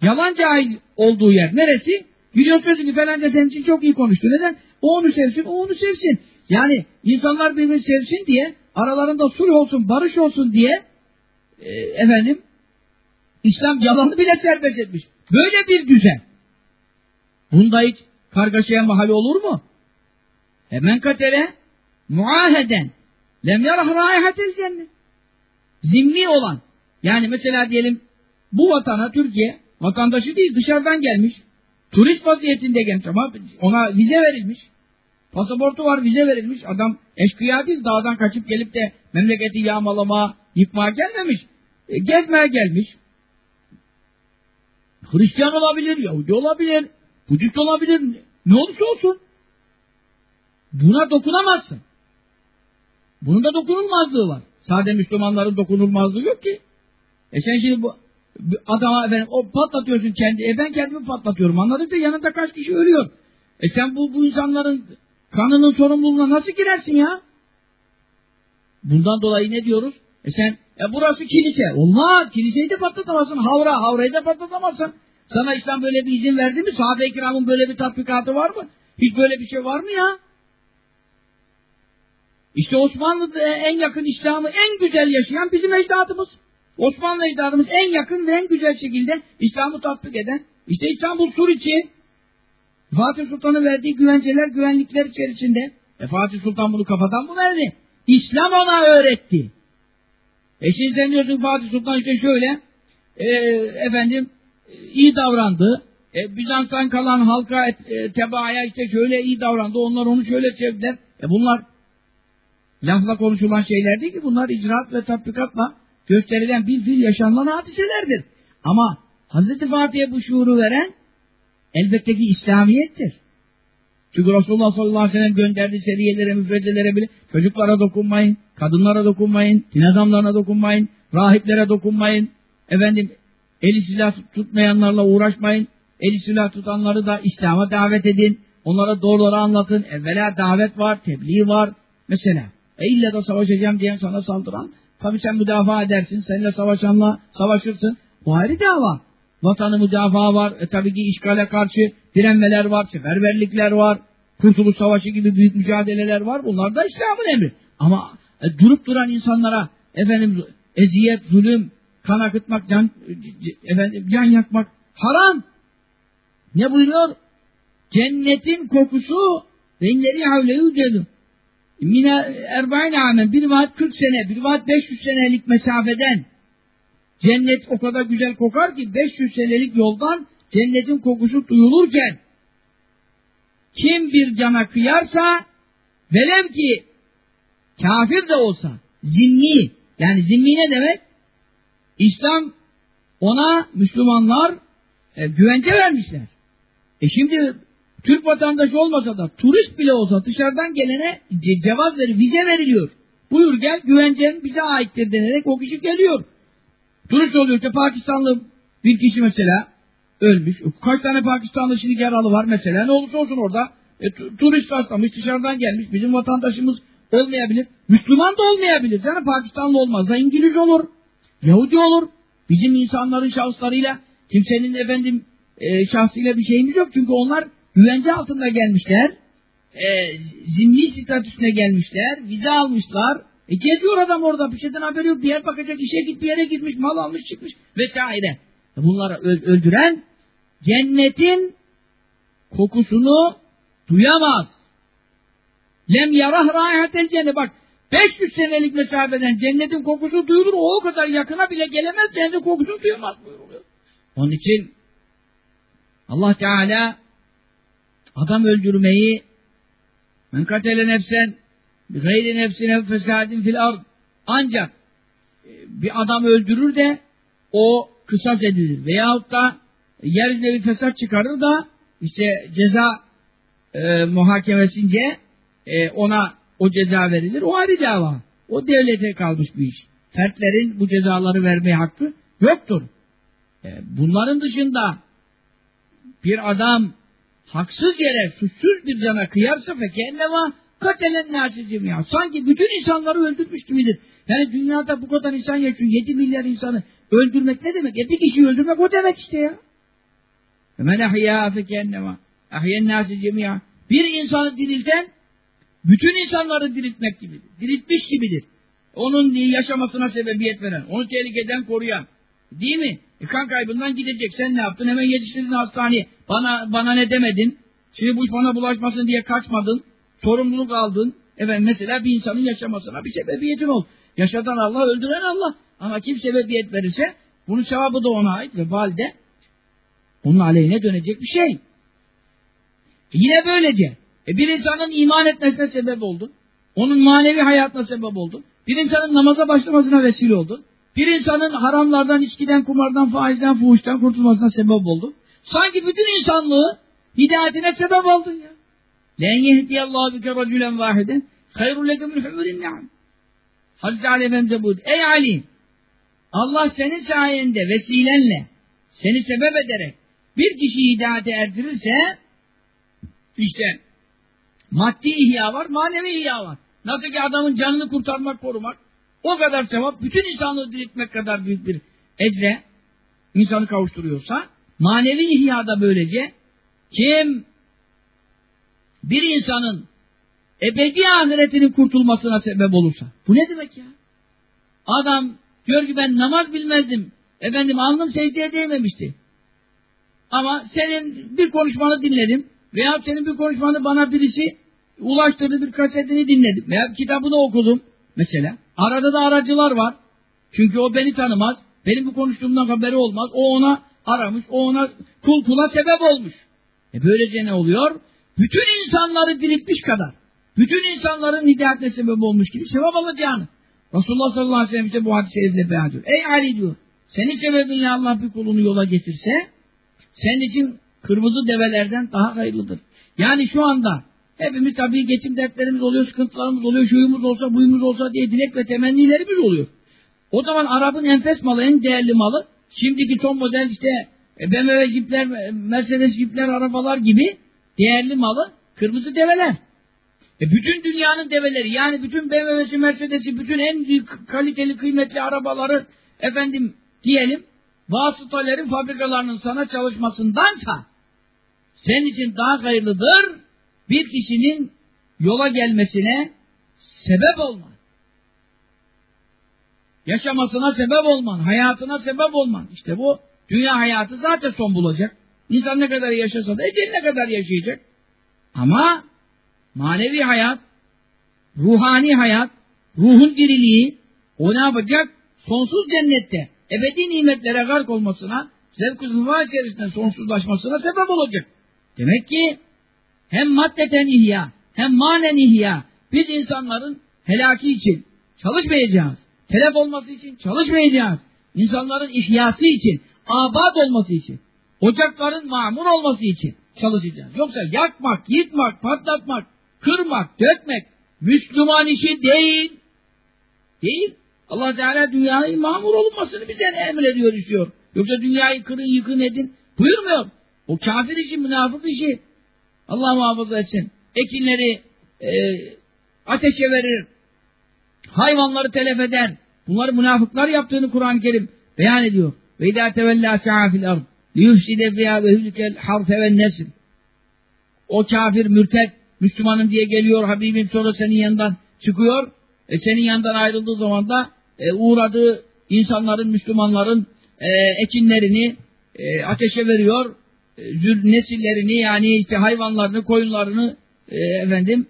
Yalan caiz olduğu yer neresi? Gidiyorsun ki falan da senin için çok iyi konuştu. Neden? O onu sevsin, o onu sevsin. Yani insanlar birbirini sevsin diye, aralarında sulh olsun, barış olsun diye e, efendim İslam yalanı bile serbest etmiş. Böyle bir düzen. Bunda hiç kargaşaya mahal olur mu? Hemen katele muaheden lem yarah raihatel cennet. Zimmi olan yani mesela diyelim bu vatana Türkiye vatandaşı değil dışarıdan gelmiş turist vaziyetinde gelmiş ama ona vize verilmiş pasaportu var vize verilmiş adam eşkıya değil dağdan kaçıp gelip de memleketi yağmalama yıkmaya gelmemiş e, gezmeye gelmiş Hristiyan olabilir, Yahudi olabilir, Budist olabilir, ne olursa olsun. Buna dokunamazsın. Bunun da dokunulmazlığı var. Sade Müslümanların dokunulmazlığı yok ki. E sen şimdi bu adama efendim, o patlatıyorsun kendi, e ben kendimi patlatıyorum anladın mı? Yanında kaç kişi ölüyor. E sen bu, bu insanların kanının sorumluluğuna nasıl girersin ya? Bundan dolayı ne diyoruz? E sen e burası kilise. Olmaz. Kiliseyi de patlatamazsın. Havra, havrayı da patlatamazsın. Sana İslam böyle bir izin verdi mi? Sahabe-i kiramın böyle bir tatbikatı var mı? Hiç böyle bir şey var mı ya? İşte Osmanlı'da en yakın İslam'ı en güzel yaşayan bizim ecdadımız. Osmanlı ecdadımız en yakın ve en güzel şekilde İslam'ı tatbik eden. İşte İstanbul Sur için Fatih Sultan'ın verdiği güvenceler, güvenlikler içerisinde. E Fatih Sultan bunu kafadan mı verdi? İslam ona öğretti. E şimdi sen diyorsun Fatih Sultan işte şöyle e, efendim iyi davrandı. E, Bizans'tan kalan halka e, tebaaya işte şöyle iyi davrandı. Onlar onu şöyle sevdiler. E bunlar lafla konuşulan şeyler değil ki. Bunlar icraat ve tatbikatla gösterilen bir fil yaşanılan hadiselerdir. Ama Hazreti Fatih'e bu şuuru veren elbette ki İslamiyettir. Çünkü Resulullah sallallahu aleyhi ve sellem gönderdiği seriyelere, müfredelere bile çocuklara dokunmayın, kadınlara dokunmayın, din adamlarına dokunmayın, rahiplere dokunmayın, efendim eli silah tutmayanlarla uğraşmayın, eli silah tutanları da İslam'a davet edin, onlara doğruları anlatın, evvela davet var, tebliğ var, mesela. E illa da savaşacağım diyen sana saldıran, tabi sen müdafaa edersin, seninle savaşanla savaşırsın, bu ayrı dava. Vatanı müdafaa var, e tabi ki işgale karşı direnmeler var, seferberlikler var, Kurtuluş Savaşı gibi büyük mücadeleler var. Bunlar da İslam'ın emri. Ama e, durup duran insanlara efendim eziyet, zulüm, kan akıtmak, can, efendim, can yakmak haram. Ne buyuruyor? Cennetin kokusu renleri havle yücedu. Mine erba'in amen. Bir vaat 40 sene, bir vaat 500 senelik mesafeden cennet o kadar güzel kokar ki 500 senelik yoldan cennetin kokusu duyulurken kim bir cana kıyarsa velev ki kafir de olsa zimmi yani zimmi ne demek? İslam ona Müslümanlar e, güvence vermişler. E şimdi Türk vatandaşı olmasa da turist bile olsa dışarıdan gelene ce cevaz verir, vize veriliyor. Buyur gel güvencen bize aittir denerek o kişi geliyor. Turist oluyor işte Pakistanlı bir kişi mesela ölmüş. Kaç tane Pakistanlı şimdi yaralı var mesela. Ne olursa olsun orada. E, turist rastlamış, dışarıdan gelmiş. Bizim vatandaşımız olmayabilir. Müslüman da olmayabilir. Yani Pakistanlı olmaz da İngiliz olur. Yahudi olur. Bizim insanların şahıslarıyla kimsenin efendim e, şahsıyla bir şeyimiz yok. Çünkü onlar güvence altında gelmişler. E, zimmi statüsüne gelmişler. Vize almışlar. E, geziyor adam orada. Bir şeyden haberi yok. Bir yer bakacak. işe git bir yere gitmiş. Mal almış çıkmış. Vesaire. E, bunları öldüren cennetin kokusunu duyamaz. Lem yarah raihatel cennet. Bak 500 senelik mesafeden cennetin kokusu duyulur. O o kadar yakına bile gelemez. Cennetin kokusunu duyamaz buyuruluyor. Onun için Allah Teala adam öldürmeyi Men katele nefsen gayri nefsine fesadin fil ard. Ancak e, bir adam öldürür de o kısas edilir. Veyahut da yeryüzünde bir fesat çıkarır da işte ceza e, muhakemesince e, ona o ceza verilir. O ayrı dava. O devlete kalmış bir iş. Fertlerin bu cezaları vermeye hakkı yoktur. E, bunların dışında bir adam haksız yere suçsuz bir cana kıyarsa fekennema katelen nasicim ya. Sanki bütün insanları öldürmüş gibidir. Yani dünyada bu kadar insan yaşıyor. 7 milyar insanı öldürmek ne demek? E bir kişiyi öldürmek o demek işte ya. Men ahya fekennema ahyen nasicim ya. Bir insanı dirilten bütün insanları diriltmek gibidir. Diriltmiş gibidir. Onun yaşamasına sebebiyet veren, onu tehlikeden koruyan. Değil mi? E kan kaybından gidecek. Sen ne yaptın? Hemen yetiştirdin hastaneye. Bana, bana ne demedin? Şimdi bu bana bulaşmasın diye kaçmadın. Sorumluluk aldın. Evet mesela bir insanın yaşamasına bir sebebiyetin ol. Yaşatan Allah, öldüren Allah. Ama kim sebebiyet verirse bunun sevabı da ona ait ve balde onun aleyhine dönecek bir şey. E yine böylece. E bir insanın iman etmesine sebep oldun. Onun manevi hayatına sebep oldun. Bir insanın namaza başlamasına vesile oldun. Bir insanın haramlardan, içkiden, kumardan, faizden, fuhuştan kurtulmasına sebep oldu. Sanki bütün insanlığı hidayetine sebep oldun ya. Len yehdiyallahu bike racülen vahiden hayrul lekemül hümürün ne'am. Hazreti Ali Efendimiz buyurdu. Ey Ali! Allah senin sayende, vesilenle, seni sebep ederek bir kişiyi hidayete erdirirse işte maddi ihya var, manevi ihya var. Nasıl ki adamın canını kurtarmak, korumak, o kadar sevap, bütün insanlığı diriltmek kadar büyük bir ecre insanı kavuşturuyorsa, manevi ihyada böylece kim bir insanın ebedi ahiretinin kurtulmasına sebep olursa, bu ne demek ya? Adam diyor ki ben namaz bilmezdim, efendim alnım secdeye değmemişti. Ama senin bir konuşmanı dinledim veya senin bir konuşmanı bana birisi ulaştırdı bir kasetini dinledim veya kitabını okudum mesela. Arada da aracılar var. Çünkü o beni tanımaz. Benim bu konuştuğumdan haberi olmaz. O ona aramış. O ona kul kula sebep olmuş. E böylece ne oluyor? Bütün insanları diriltmiş kadar. Bütün insanların hidayetine sebep olmuş gibi sevap alacağını. Resulullah sallallahu aleyhi ve sellem işte bu hadis-i şerifle beyan ediyor. Ey Ali diyor. Senin sebebinle Allah bir kulunu yola getirse senin için kırmızı develerden daha hayırlıdır. Yani şu anda hepimiz tabii geçim dertlerimiz oluyor, sıkıntılarımız oluyor, şuyumuz olsa, buyumuz olsa diye dilek ve temennilerimiz oluyor. O zaman Arap'ın enfes malı, en değerli malı, şimdiki son model işte e, BMW jipler, Mercedes jipler, arabalar gibi değerli malı kırmızı develer. E bütün dünyanın develeri yani bütün BMW'si, Mercedes'i, bütün en büyük kaliteli, kıymetli arabaları efendim diyelim vasıtaların fabrikalarının sana çalışmasındansa senin için daha hayırlıdır bir kişinin yola gelmesine sebep olman. Yaşamasına sebep olman, hayatına sebep olman. İşte bu dünya hayatı zaten son bulacak. İnsan ne kadar yaşasa da eceline kadar yaşayacak. Ama manevi hayat, ruhani hayat, ruhun diriliği o ne yapacak? Sonsuz cennette ebedi nimetlere gark olmasına, zevk-ı zıfa içerisinde sonsuzlaşmasına sebep olacak. Demek ki hem maddeten ihya, hem manen ihya, biz insanların helaki için çalışmayacağız. Telef olması için çalışmayacağız. İnsanların ihyası için, abad olması için, ocakların mamur olması için çalışacağız. Yoksa yakmak, yıkmak, patlatmak, kırmak, dökmek Müslüman işi değil. Değil. Allah Teala dünyayı mamur olunmasını bizden emrediyor istiyor. Yoksa dünyayı kırın yıkın edin buyurmuyor. O kafir işi, münafık işi. Allah muhafaza etsin. Ekinleri e, ateşe verir. Hayvanları telef eder. Bunları münafıklar yaptığını Kur'an-ı Kerim beyan ediyor. Ve idâ tevellâ sa'a fil. Liyufside fiyâ ve hüzükel harfe ve nesil. O kafir, mürted, Müslümanım diye geliyor Habibim sonra senin yanından çıkıyor. E senin yanından ayrıldığı zaman da e, uğradığı insanların, Müslümanların e, ekinlerini e, ateşe veriyor. E, nesillerini yani işte hayvanlarını, koyunlarını e, efendim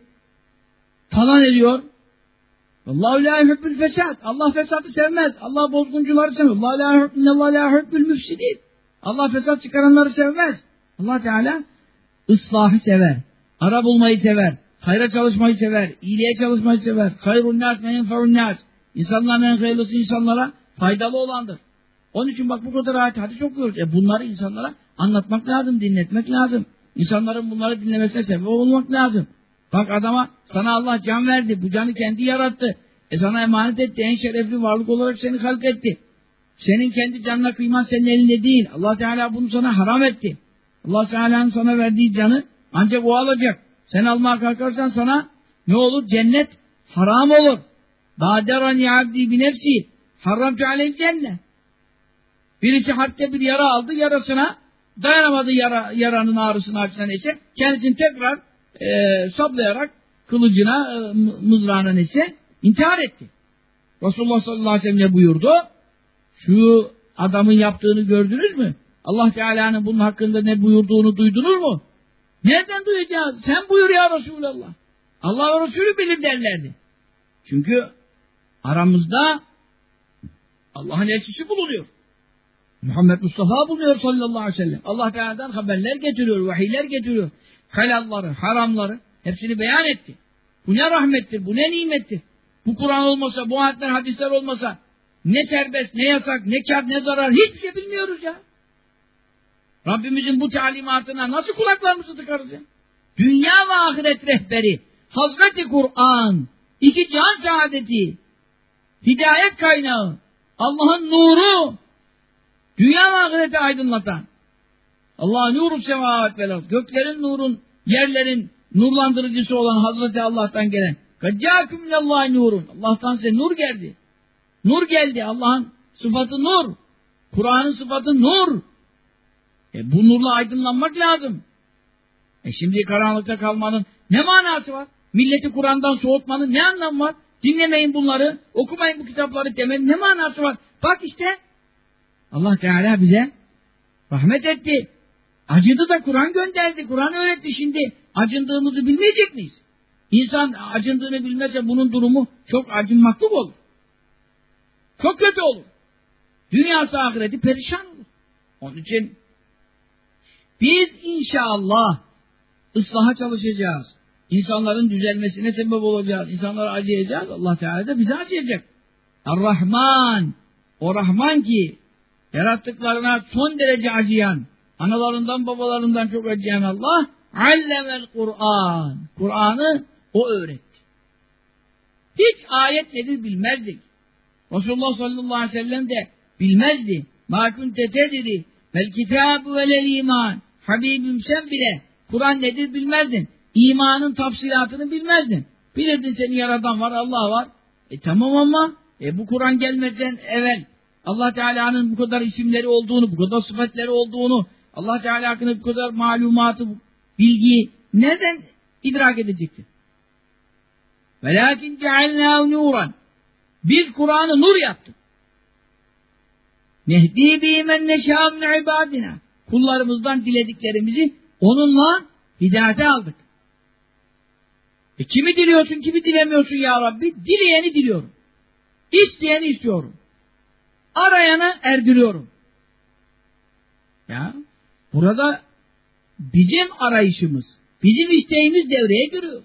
talan ediyor. Allahu la yuhibbul fesat. Allah fesadı sevmez. Allah bozguncuları sevmez. Allah la yuhibbul müfsidin. Allah fesat çıkaranları sevmez. Allah Teala ıslahı sever. Ara bulmayı sever. hayra çalışmayı sever, iyiliğe çalışmayı sever. Hayrun nas men yenfe'un nas. İnsanların en hayırlısı insanlara faydalı olandır. Onun için bak bu kadar ayet hadis okuyoruz. E bunları insanlara anlatmak lazım, dinletmek lazım. İnsanların bunları dinlemesine sebep olmak lazım. Bak adama sana Allah can verdi. Bu canı kendi yarattı. E sana emanet etti. En şerefli varlık olarak seni halk etti. Senin kendi canına kıyman senin elinde değil. Allah Teala bunu sana haram etti. Allah Teala'nın sana verdiği canı ancak o alacak. Sen almaya kalkarsan sana ne olur? Cennet haram olur. Baderani abdi bi nefsi haramtu aleyh cennet. Birisi harpte bir yara aldı, yarasına dayanamadı yara, yaranın ağrısını acısına neyse. Kendisini tekrar e, saplayarak kılıcına, e, mızrağına neyse intihar etti. Resulullah sallallahu aleyhi ve sellem ne buyurdu? Şu adamın yaptığını gördünüz mü? Allah Teala'nın bunun hakkında ne buyurduğunu duydunuz mu? Nereden duyacağız? Sen buyur ya Resulallah. Allah ve Resulü bilir derlerdi. Çünkü aramızda Allah'ın elçisi bulunuyor. Muhammed Mustafa bulunuyor sallallahu aleyhi ve sellem. Allah Teala'dan haberler getiriyor, vahiyler getiriyor. Helalları, haramları hepsini beyan etti. Bu ne rahmettir, bu ne nimettir. Bu Kur'an olmasa, bu ayetler, hadisler olmasa ne serbest, ne yasak, ne kar, ne zarar hiçbir şey bilmiyoruz ya. Rabbimizin bu talimatına nasıl kulaklarımızı tıkarız ya? Dünya ve ahiret rehberi, Hazreti Kur'an, iki can saadeti, hidayet kaynağı, Allah'ın nuru, dünya ve ahireti aydınlatan, Allah nuru semavat vel göklerin nurun, yerlerin nurlandırıcısı olan Hazreti Allah'tan gelen, Allah'tan size nur geldi. Nur geldi, Allah'ın sıfatı nur, Kur'an'ın sıfatı nur, e bu nurla aydınlanmak lazım. E şimdi karanlıkta kalmanın ne manası var? Milleti Kur'an'dan soğutmanın ne anlamı var? Dinlemeyin bunları, okumayın bu kitapları demenin ne manası var? Bak işte Allah Teala bize rahmet etti. Acıdı da Kur'an gönderdi, Kur'an öğretti. Şimdi acındığımızı bilmeyecek miyiz? İnsan acındığını bilmezse bunun durumu çok acınmaklı olur. Çok kötü olur. Dünyası ahireti perişan olur. Onun için biz inşallah ıslaha çalışacağız. İnsanların düzelmesine sebep olacağız. İnsanlara acıyacağız. Allah Teala da bize acıyacak. Ar-Rahman o Rahman ki yarattıklarına son derece acıyan, analarından babalarından çok acıyan Allah allemel Kur'an. Kur'an'ı o öğretti. Hiç ayet nedir bilmezdik. Resulullah sallallahu aleyhi ve sellem de bilmezdi. Ma kunte tediri vel kitabu velel iman. Habibim sen bile Kur'an nedir bilmezdin. İmanın tafsilatını bilmezdin. Bilirdin seni yaradan var, Allah var. E tamam ama e, bu Kur'an gelmeden evvel Allah Teala'nın bu kadar isimleri olduğunu, bu kadar sıfatları olduğunu, Allah Teala hakkında bu kadar malumatı, bilgiyi neden idrak edecekti? Velakin ceallâhu nuran. Biz Kur'an'ı nur yaptık. Nehdi bî men neşâ min ibâdina kullarımızdan dilediklerimizi onunla hidayete aldık. E kimi diliyorsun, kimi dilemiyorsun ya Rabbi? Dileyeni diliyorum. İsteyeni istiyorum. Arayanı erdiriyorum. Ya burada bizim arayışımız, bizim isteğimiz devreye giriyor.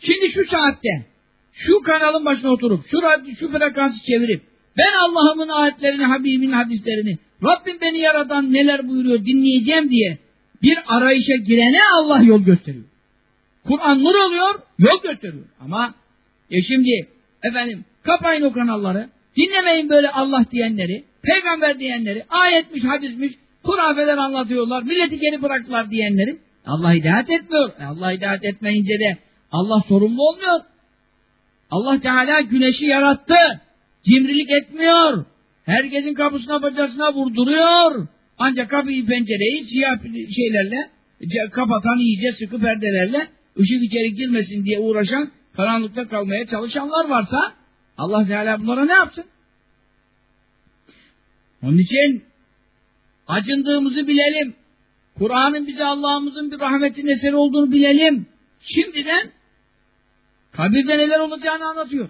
Şimdi şu saatte, şu kanalın başına oturup, şu, şu frekansı çevirip, ben Allah'ımın ayetlerini, Habibimin hadislerini, Rabbim beni yaradan neler buyuruyor dinleyeceğim diye bir arayışa girene Allah yol gösteriyor. Kur'an nur oluyor, yol gösteriyor. Ama e şimdi efendim kapayın o kanalları, dinlemeyin böyle Allah diyenleri, peygamber diyenleri, ayetmiş, hadismiş, hurafeler anlatıyorlar, milleti geri bıraktılar diyenleri. Allah hidayet etmiyor. E Allah hidayet etmeyince de Allah sorumlu olmuyor. Allah Teala güneşi yarattı. Cimrilik etmiyor. Herkesin kapısına bacasına vurduruyor. Ancak kapıyı pencereyi siyah şeylerle kapatan iyice sıkı perdelerle ışık içeri girmesin diye uğraşan karanlıkta kalmaya çalışanlar varsa Allah Teala bunlara ne yapsın? Onun için acındığımızı bilelim. Kur'an'ın bize Allah'ımızın bir rahmetin eseri olduğunu bilelim. Şimdiden kabirde neler olacağını anlatıyor.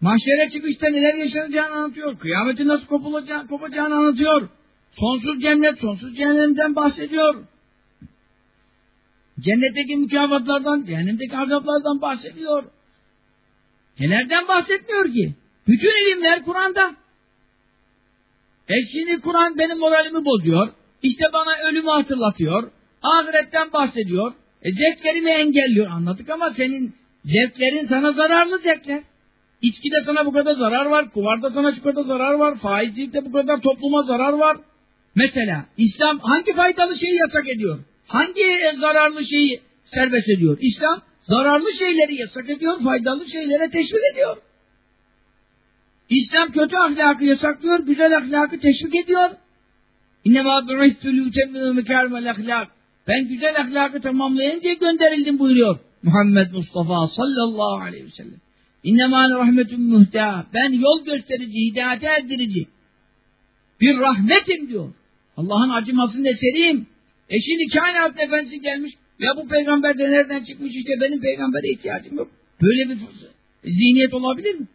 Mahşere çıkışta neler yaşanacağını anlatıyor. Kıyametin nasıl kopulacağını, kopacağını anlatıyor. Sonsuz cennet, sonsuz cehennemden bahsediyor. Cennetteki mükafatlardan, cehennemdeki azaplardan bahsediyor. Nelerden bahsetmiyor ki? Bütün ilimler Kur'an'da. E şimdi Kur'an benim moralimi bozuyor. İşte bana ölümü hatırlatıyor. Ahiretten bahsediyor. E zevklerimi engelliyor. Anladık ama senin zevklerin sana zararlı zevkler. İçkide sana bu kadar zarar var. Kuvarda sana şu kadar zarar var. Faizcilikte bu kadar topluma zarar var. Mesela İslam hangi faydalı şeyi yasak ediyor? Hangi zararlı şeyi serbest ediyor? İslam zararlı şeyleri yasak ediyor, faydalı şeylere teşvik ediyor. İslam kötü ahlakı yasaklıyor, güzel ahlakı teşvik ediyor. İnnemâ bi'istülü temmîmü mekârimel ahlak. Ben güzel ahlakı tamamlayın diye gönderildim buyuruyor. Muhammed Mustafa sallallahu aleyhi ve sellem. İnnemâ rahmetun muhtâ. Ben yol gösterici, hidayete erdirici. Bir rahmetim diyor. Allah'ın acımasının eseriyim. E şimdi kainat efendisi gelmiş. Ya bu peygamber de nereden çıkmış işte benim peygambere ihtiyacım yok. Böyle bir zihniyet olabilir mi?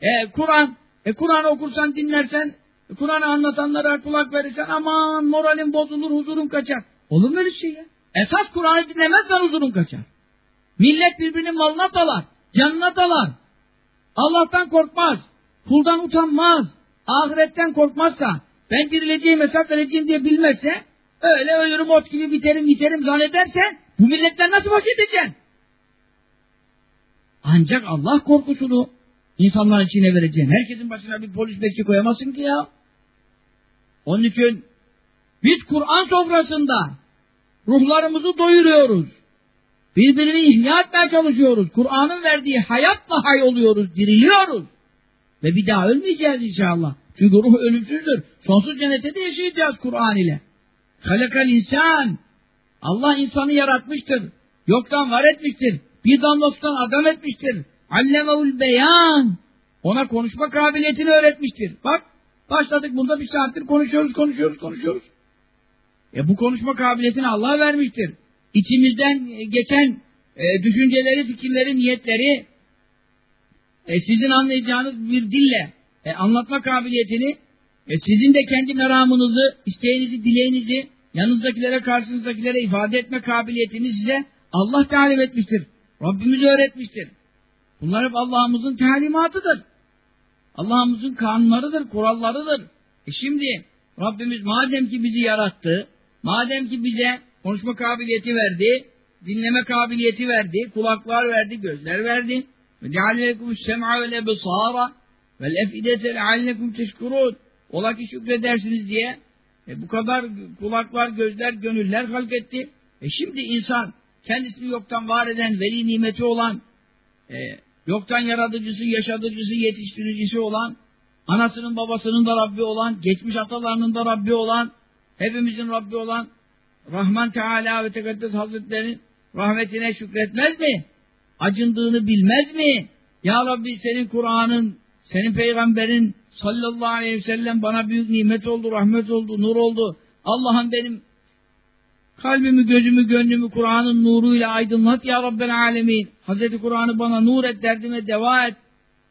E Kur'an, e Kur'an okursan dinlersen, e, Kur'an'ı anlatanlara kulak verirsen aman moralin bozulur, huzurun kaçar. Olur mu öyle şey ya? Esas Kur'an'ı dinlemezsen huzurun kaçar. Millet birbirinin malına dalar, canına dalar. Allah'tan korkmaz, kuldan utanmaz, ahiretten korkmazsa, ben dirileceğim, hesap vereceğim diye bilmezse, öyle ölürüm ot gibi biterim biterim zannederse, bu milletten nasıl baş edeceksin? Ancak Allah korkusunu insanların içine vereceksin. Herkesin başına bir polis bekçi koyamazsın ki ya. Onun için biz Kur'an sofrasında ruhlarımızı doyuruyoruz. Birbirini ihya etmeye çalışıyoruz. Kur'an'ın verdiği hayatla hay oluyoruz, diriliyoruz. Ve bir daha ölmeyeceğiz inşallah. Çünkü ruh ölümsüzdür. Sonsuz cennette de yaşayacağız Kur'an ile. Halakal insan. Allah insanı yaratmıştır. Yoktan var etmiştir. Bir damla adam etmiştir. Allemevul beyan. Ona konuşma kabiliyetini öğretmiştir. Bak başladık burada bir saattir konuşuyoruz, konuşuyoruz, konuşuyoruz. E bu konuşma kabiliyetini Allah vermiştir. İçimizden geçen e, düşünceleri, fikirleri, niyetleri e, sizin anlayacağınız bir dille e, anlatma kabiliyetini e, sizin de kendi meramınızı, isteğinizi, dileğinizi yanınızdakilere, karşınızdakilere ifade etme kabiliyetini size Allah talim etmiştir. Rabbimiz öğretmiştir. Bunlar hep Allah'ımızın talimatıdır. Allah'ımızın kanunlarıdır, kurallarıdır. E şimdi Rabbimiz madem ki bizi yarattı, madem ki bize konuşma kabiliyeti verdi, dinleme kabiliyeti verdi, kulaklar verdi, gözler verdi. Vel ebsara vel efidete leallekum teşkurun. Ola ki şükredersiniz diye e, bu kadar kulaklar, gözler, gönüller halk etti. E şimdi insan kendisini yoktan var eden, veli nimeti olan, e, yoktan yaratıcısı, yaşatıcısı, yetiştiricisi olan, anasının babasının da Rabbi olan, geçmiş atalarının da Rabbi olan, hepimizin Rabbi olan Rahman Teala ve Tekaddes Hazretleri'nin rahmetine şükretmez mi? Acındığını bilmez mi? Ya Rabbi senin Kur'an'ın, senin peygamberin sallallahu aleyhi ve sellem bana büyük nimet oldu, rahmet oldu, nur oldu. Allah'ım benim kalbimi, gözümü, gönlümü Kur'an'ın nuruyla aydınlat ya Rabbel alemin. Hazreti Kur'an'ı bana nur et, derdime deva et,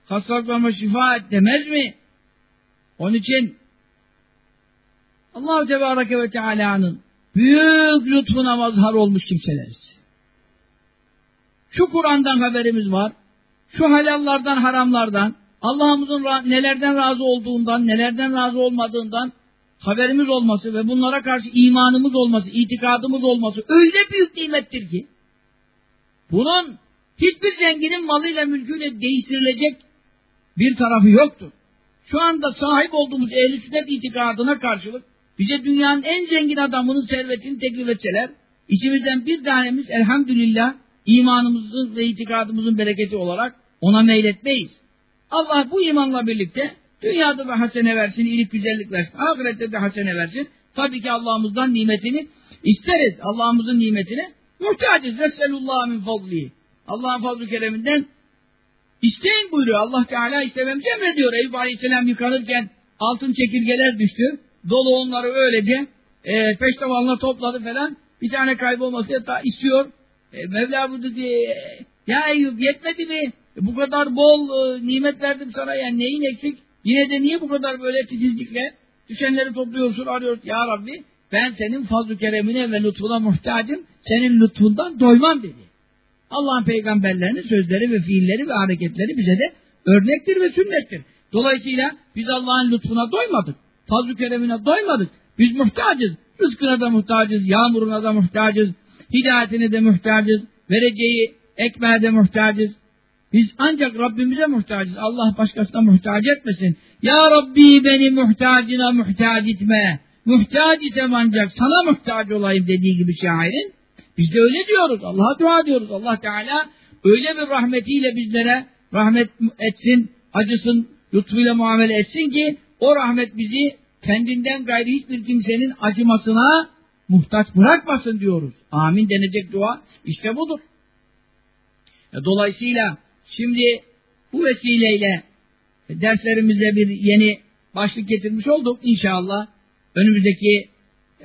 hastalıklarıma şifa et demez mi? Onun için Allah-u Tebareke ve Teala'nın büyük lütfuna mazhar olmuş kimseleriz. Şu Kur'an'dan haberimiz var, şu halallardan, haramlardan, Allah'ımızın nelerden razı olduğundan, nelerden razı olmadığından haberimiz olması ve bunlara karşı imanımız olması, itikadımız olması öyle büyük nimettir ki bunun hiçbir zenginin malıyla mülküyle değiştirilecek bir tarafı yoktur. Şu anda sahip olduğumuz ehl itikadına karşılık bize dünyanın en zengin adamının servetini teklif etseler içimizden bir tanemiz elhamdülillah imanımızın ve itikadımızın bereketi olarak ona meyletmeyiz. Allah bu imanla birlikte dünyada da hasene versin, iyilik güzellik versin, ahirette de hasene versin. Tabii ki Allah'ımızdan nimetini isteriz. Allah'ımızın nimetini muhtacız. Vesselullah min fadli. Allah'ın fazl-ı kereminden isteyin buyuruyor. Allah Teala istememizi emrediyor. Eyüp Aleyhisselam yıkanırken altın çekirgeler düştü. Dolu onları öylece e, peştemalına topladı falan. Bir tane kaybolması da istiyor. E, Mevla burada diye ya Eyüp yetmedi mi? E bu kadar bol e, nimet verdim sana yani neyin eksik? Yine de niye bu kadar böyle titizlikle düşenleri topluyorsun, arıyorsun ya Rabbi? ben senin fazl-ı keremine ve lütfuna muhtacım, senin lütfundan doymam dedi. Allah'ın peygamberlerinin sözleri ve fiilleri ve hareketleri bize de örnektir ve sünnettir. Dolayısıyla biz Allah'ın lütfuna doymadık. Fazl-ı keremine doymadık. Biz muhtacız. Rızkına da muhtacız, yağmuruna da muhtacız, hidayetine de muhtacız, vereceği ekmeğe de muhtacız. Biz ancak Rabbimize muhtacız. Allah başkasına muhtaç etmesin. Ya Rabbi beni muhtacına muhtaç etme. Muhtaç isem ancak sana muhtaç olayım dediği gibi şairin. Biz de öyle diyoruz. Allah'a dua ediyoruz. Allah Teala öyle bir rahmetiyle bizlere rahmet etsin, acısın, lütfuyla muamele etsin ki o rahmet bizi kendinden gayri hiçbir kimsenin acımasına muhtaç bırakmasın diyoruz. Amin denecek dua işte budur. Dolayısıyla şimdi bu vesileyle derslerimize bir yeni başlık getirmiş olduk inşallah. Önümüzdeki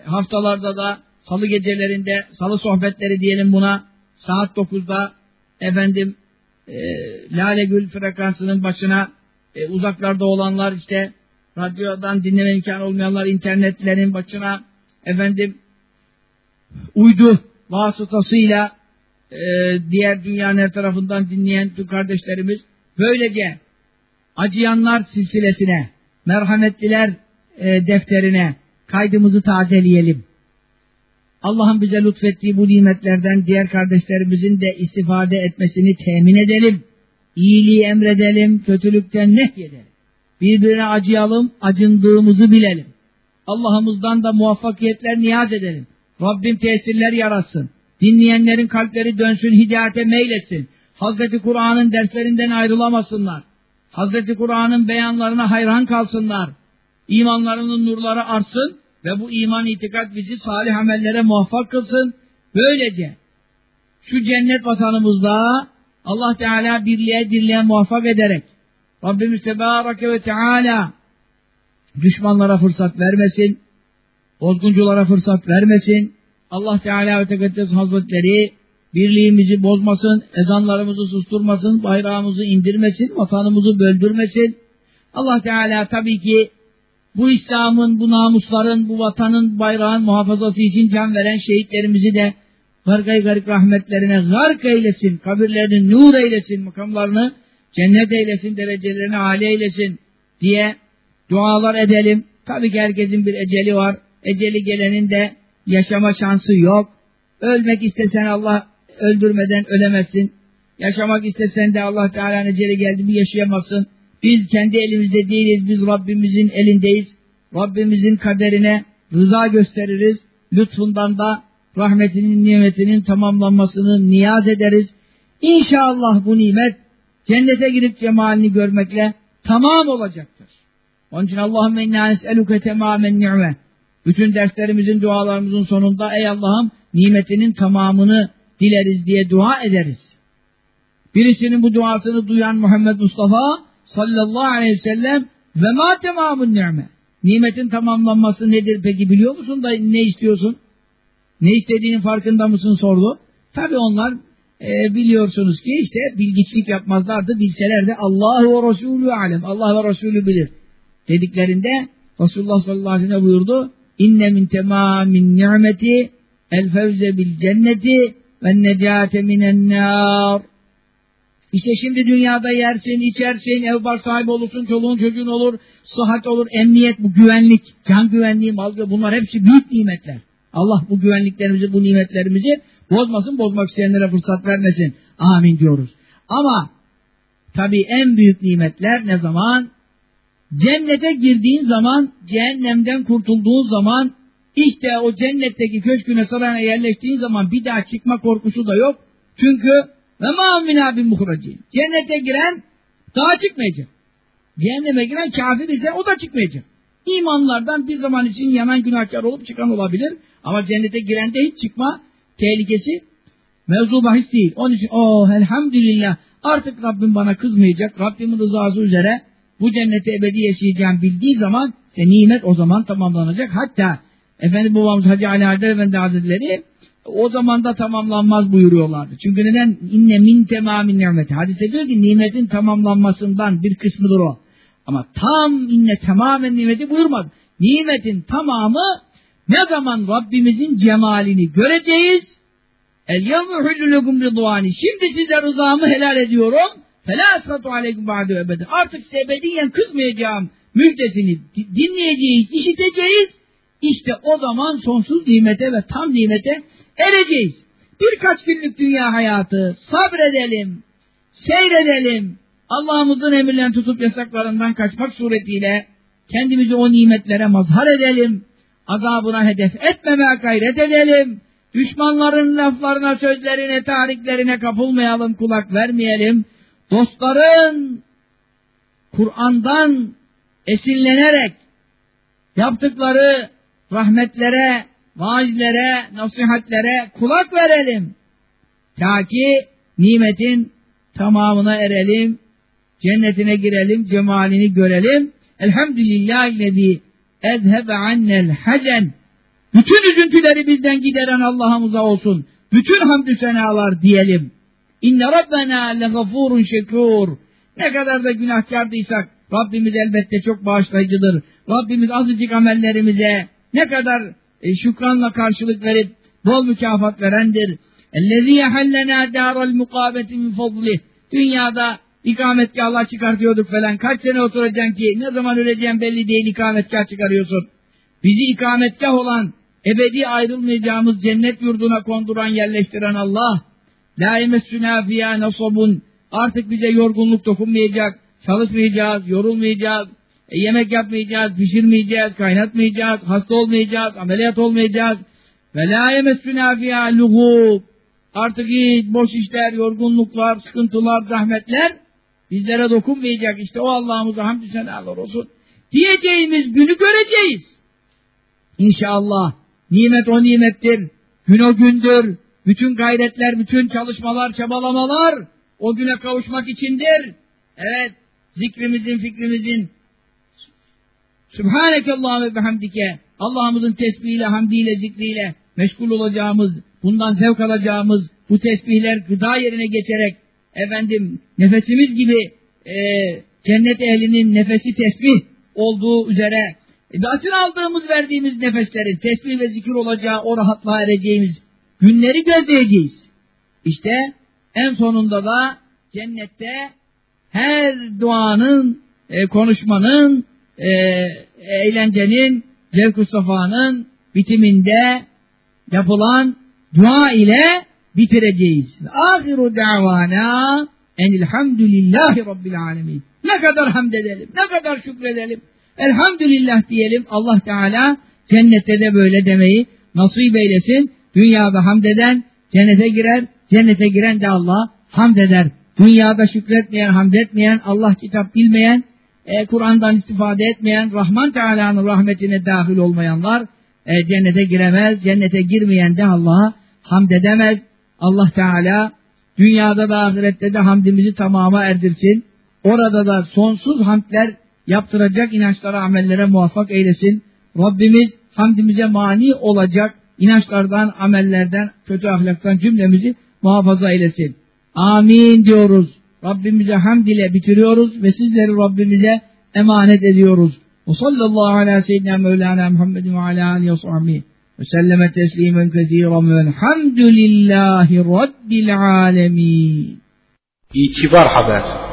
haftalarda da salı gecelerinde salı sohbetleri diyelim buna saat 9'da efendim e, Lale Gül frekansının başına e, uzaklarda olanlar işte radyodan dinleme imkanı olmayanlar internetlerin başına efendim uydu vasıtasıyla e, diğer dünyanın her tarafından dinleyen tüm kardeşlerimiz böylece acıyanlar silsilesine merhametliler e, defterine kaydımızı tazeleyelim. Allah'ın bize lütfettiği bu nimetlerden diğer kardeşlerimizin de istifade etmesini temin edelim. İyiliği emredelim, kötülükten nehyedelim. Birbirine acıyalım, acındığımızı bilelim. Allah'ımızdan da muvaffakiyetler niyaz edelim. Rabbim tesirler yaratsın. Dinleyenlerin kalpleri dönsün, hidayete meyletsin. Hazreti Kur'an'ın derslerinden ayrılamasınlar. Hazreti Kur'an'ın beyanlarına hayran kalsınlar. İmanlarının nurları artsın ve bu iman itikat bizi salih amellere muvaffak kılsın. Böylece şu cennet vatanımızda Allah Teala birliğe dirliğe muvaffak ederek Rabbimiz Tebareke ve Teala düşmanlara fırsat vermesin, bozgunculara fırsat vermesin. Allah Teala ve Tekaddes Hazretleri birliğimizi bozmasın, ezanlarımızı susturmasın, bayrağımızı indirmesin, vatanımızı böldürmesin. Allah Teala tabii ki bu İslam'ın, bu namusların, bu vatanın, bayrağın muhafazası için can veren şehitlerimizi de gargay garip rahmetlerine gark eylesin, kabirlerini nur eylesin, makamlarını cennet eylesin, derecelerini âli eylesin diye dualar edelim. Tabii ki herkesin bir eceli var. Eceli gelenin de yaşama şansı yok. Ölmek istesen Allah öldürmeden ölemezsin. Yaşamak istesen de Allah Teala'nın eceli geldi mi yaşayamazsın. Biz kendi elimizde değiliz, biz Rabbimizin elindeyiz. Rabbimizin kaderine rıza gösteririz. Lütfundan da rahmetinin, nimetinin tamamlanmasını niyaz ederiz. İnşallah bu nimet cennete girip cemalini görmekle tamam olacaktır. Onun için Allahümme inna nes'eluke temamen ni'me. Bütün derslerimizin, dualarımızın sonunda ey Allah'ım nimetinin tamamını dileriz diye dua ederiz. Birisinin bu duasını duyan Muhammed Mustafa sallallahu aleyhi ve sellem ve ma temamun ni'me. Nimetin tamamlanması nedir peki biliyor musun da ne istiyorsun? Ne istediğinin farkında mısın sordu. Tabi onlar e, biliyorsunuz ki işte bilgiçlik yapmazlardı. Bilseler de Allah ve Resulü alem. Allah ve Resulü bilir. Dediklerinde Resulullah sallallahu aleyhi ve sellem buyurdu. İnne min temamin ni'meti el fevze bil cenneti ve necate minen nar. İşte şimdi dünyada yersin, içersin, ev bar sahibi olursun, çoluğun çocuğun olur, sıhhat olur, emniyet, bu güvenlik, can güvenliği, mal bunlar hepsi büyük nimetler. Allah bu güvenliklerimizi, bu nimetlerimizi bozmasın, bozmak isteyenlere fırsat vermesin. Amin diyoruz. Ama tabii en büyük nimetler ne zaman? Cennete girdiğin zaman, cehennemden kurtulduğun zaman, işte o cennetteki köşküne sarayına yerleştiğin zaman bir daha çıkma korkusu da yok. Çünkü ve ma minâ bin Cennete giren daha çıkmayacak. Cehenneme giren kafir ise o da çıkmayacak. İmanlardan bir zaman için yanan günahkar olup çıkan olabilir. Ama cennete girende hiç çıkma tehlikesi mevzu bahis değil. Onun için oh elhamdülillah artık Rabbim bana kızmayacak. Rabbimin rızası üzere bu cennete ebedi yaşayacağım bildiği zaman işte nimet o zaman tamamlanacak. Hatta Efendi babamız Hacı Ali Haydar Efendi Hazretleri o zaman da tamamlanmaz buyuruyorlardı. Çünkü neden? İnne min temamin nimeti. Hadise diyor ki nimetin tamamlanmasından bir kısmıdır o. Ama tam inne tamamen nimeti buyurmadı. Nimetin tamamı Ne zaman Rabbimizin cemalini göreceğiz? El yevme hüllülüküm. Şimdi size rızamı helal ediyorum. Fela esratu aleykum ba'du ebedi. Artık size ebediyen kızmayacağım müjdesini dinleyeceğiz, işiteceğiz. İşte o zaman sonsuz nimete ve tam nimete ereceğiz. Birkaç günlük dünya hayatı sabredelim, seyredelim. Allah'ımızın emirlerini tutup yasaklarından kaçmak suretiyle kendimizi o nimetlere mazhar edelim. Azabına hedef etmemeye gayret edelim. Düşmanların laflarına, sözlerine, tarihlerine kapılmayalım, kulak vermeyelim. Dostların Kur'an'dan esinlenerek yaptıkları rahmetlere, vaazlere, nasihatlere kulak verelim. Ta ki nimetin tamamına erelim, cennetine girelim, cemalini görelim. Elhamdülillahillezî ezhebe annel hacen. Bütün üzüntüleri bizden gideren Allah'ımıza olsun. Bütün hamdü senalar diyelim. İnne Rabbena legafurun şekur. Ne kadar da günahkardıysak Rabbimiz elbette çok bağışlayıcıdır. Rabbimiz azıcık amellerimize ne kadar e, şükranla karşılık verip bol mükafat verendir. اَلَّذ۪ي يَحَلَّنَا دَارَ الْمُقَابَةِ مِنْ فَضْلِهِ Dünyada ikametgahlar çıkartıyorduk falan. Kaç sene oturacaksın ki ne zaman öleceğin belli değil ikametgah çıkarıyorsun. Bizi ikametgah olan ebedi ayrılmayacağımız cennet yurduna konduran yerleştiren Allah. La yemessuna fiyâ nasabun. Artık bize yorgunluk dokunmayacak. Çalışmayacağız, yorulmayacağız. E, yemek yapmayacağız, pişirmeyeceğiz, kaynatmayacağız, hasta olmayacağız, ameliyat olmayacağız. Ve la yemessuna fiyâ. Artık hiç boş işler, yorgunluklar, sıkıntılar, zahmetler bizlere dokunmayacak. İşte o Allah'ımıza hamdü senalar olsun. Diyeceğimiz günü göreceğiz. İnşallah. Nimet o nimettir. Gün o gündür. Bütün gayretler, bütün çalışmalar, çabalamalar o güne kavuşmak içindir. Evet, zikrimizin, fikrimizin Sübhaneke Allah ve bihamdike Allah'ımızın tesbihiyle, hamdiyle, zikriyle meşgul olacağımız, bundan zevk alacağımız bu tesbihler gıda yerine geçerek efendim nefesimiz gibi e, cennet ehlinin nefesi tesbih olduğu üzere bütün aldığımız verdiğimiz nefeslerin tesbih ve zikir olacağı o rahatlığa ereceğimiz günleri gözleyeceğiz. İşte en sonunda da cennette her duanın, e, konuşmanın, e, eğlencenin, safanın bitiminde yapılan dua ile bitireceğiz. Ahiru davana enilhamdülillahi rabbil alemin. Ne kadar hamd edelim, ne kadar şükredelim. Elhamdülillah diyelim. Allah Teala cennette de böyle demeyi nasip eylesin. Dünyada hamd eden cennete girer, cennete giren de Allah hamd eder. Dünyada şükretmeyen, hamd etmeyen, Allah kitap bilmeyen, e, Kur'an'dan istifade etmeyen, Rahman Teala'nın rahmetine dahil olmayanlar e, cennete giremez. Cennete girmeyen de Allah'a hamd edemez. Allah Teala dünyada da ahirette de hamdimizi tamama erdirsin. Orada da sonsuz hamdler yaptıracak inançlara, amellere muvaffak eylesin. Rabbimiz hamdimize mani olacak inançlardan, amellerden, kötü ahlaktan cümlemizi muhafaza eylesin. Amin diyoruz. Rabbimize hamd ile bitiriyoruz ve sizleri Rabbimize emanet ediyoruz. Ve sallallahu ala seyyidina Mevlana Muhammedin ve ala alihi ve sahbihi وسلم تسليما كثيرا والحمد لله رب العالمين. إيه ki.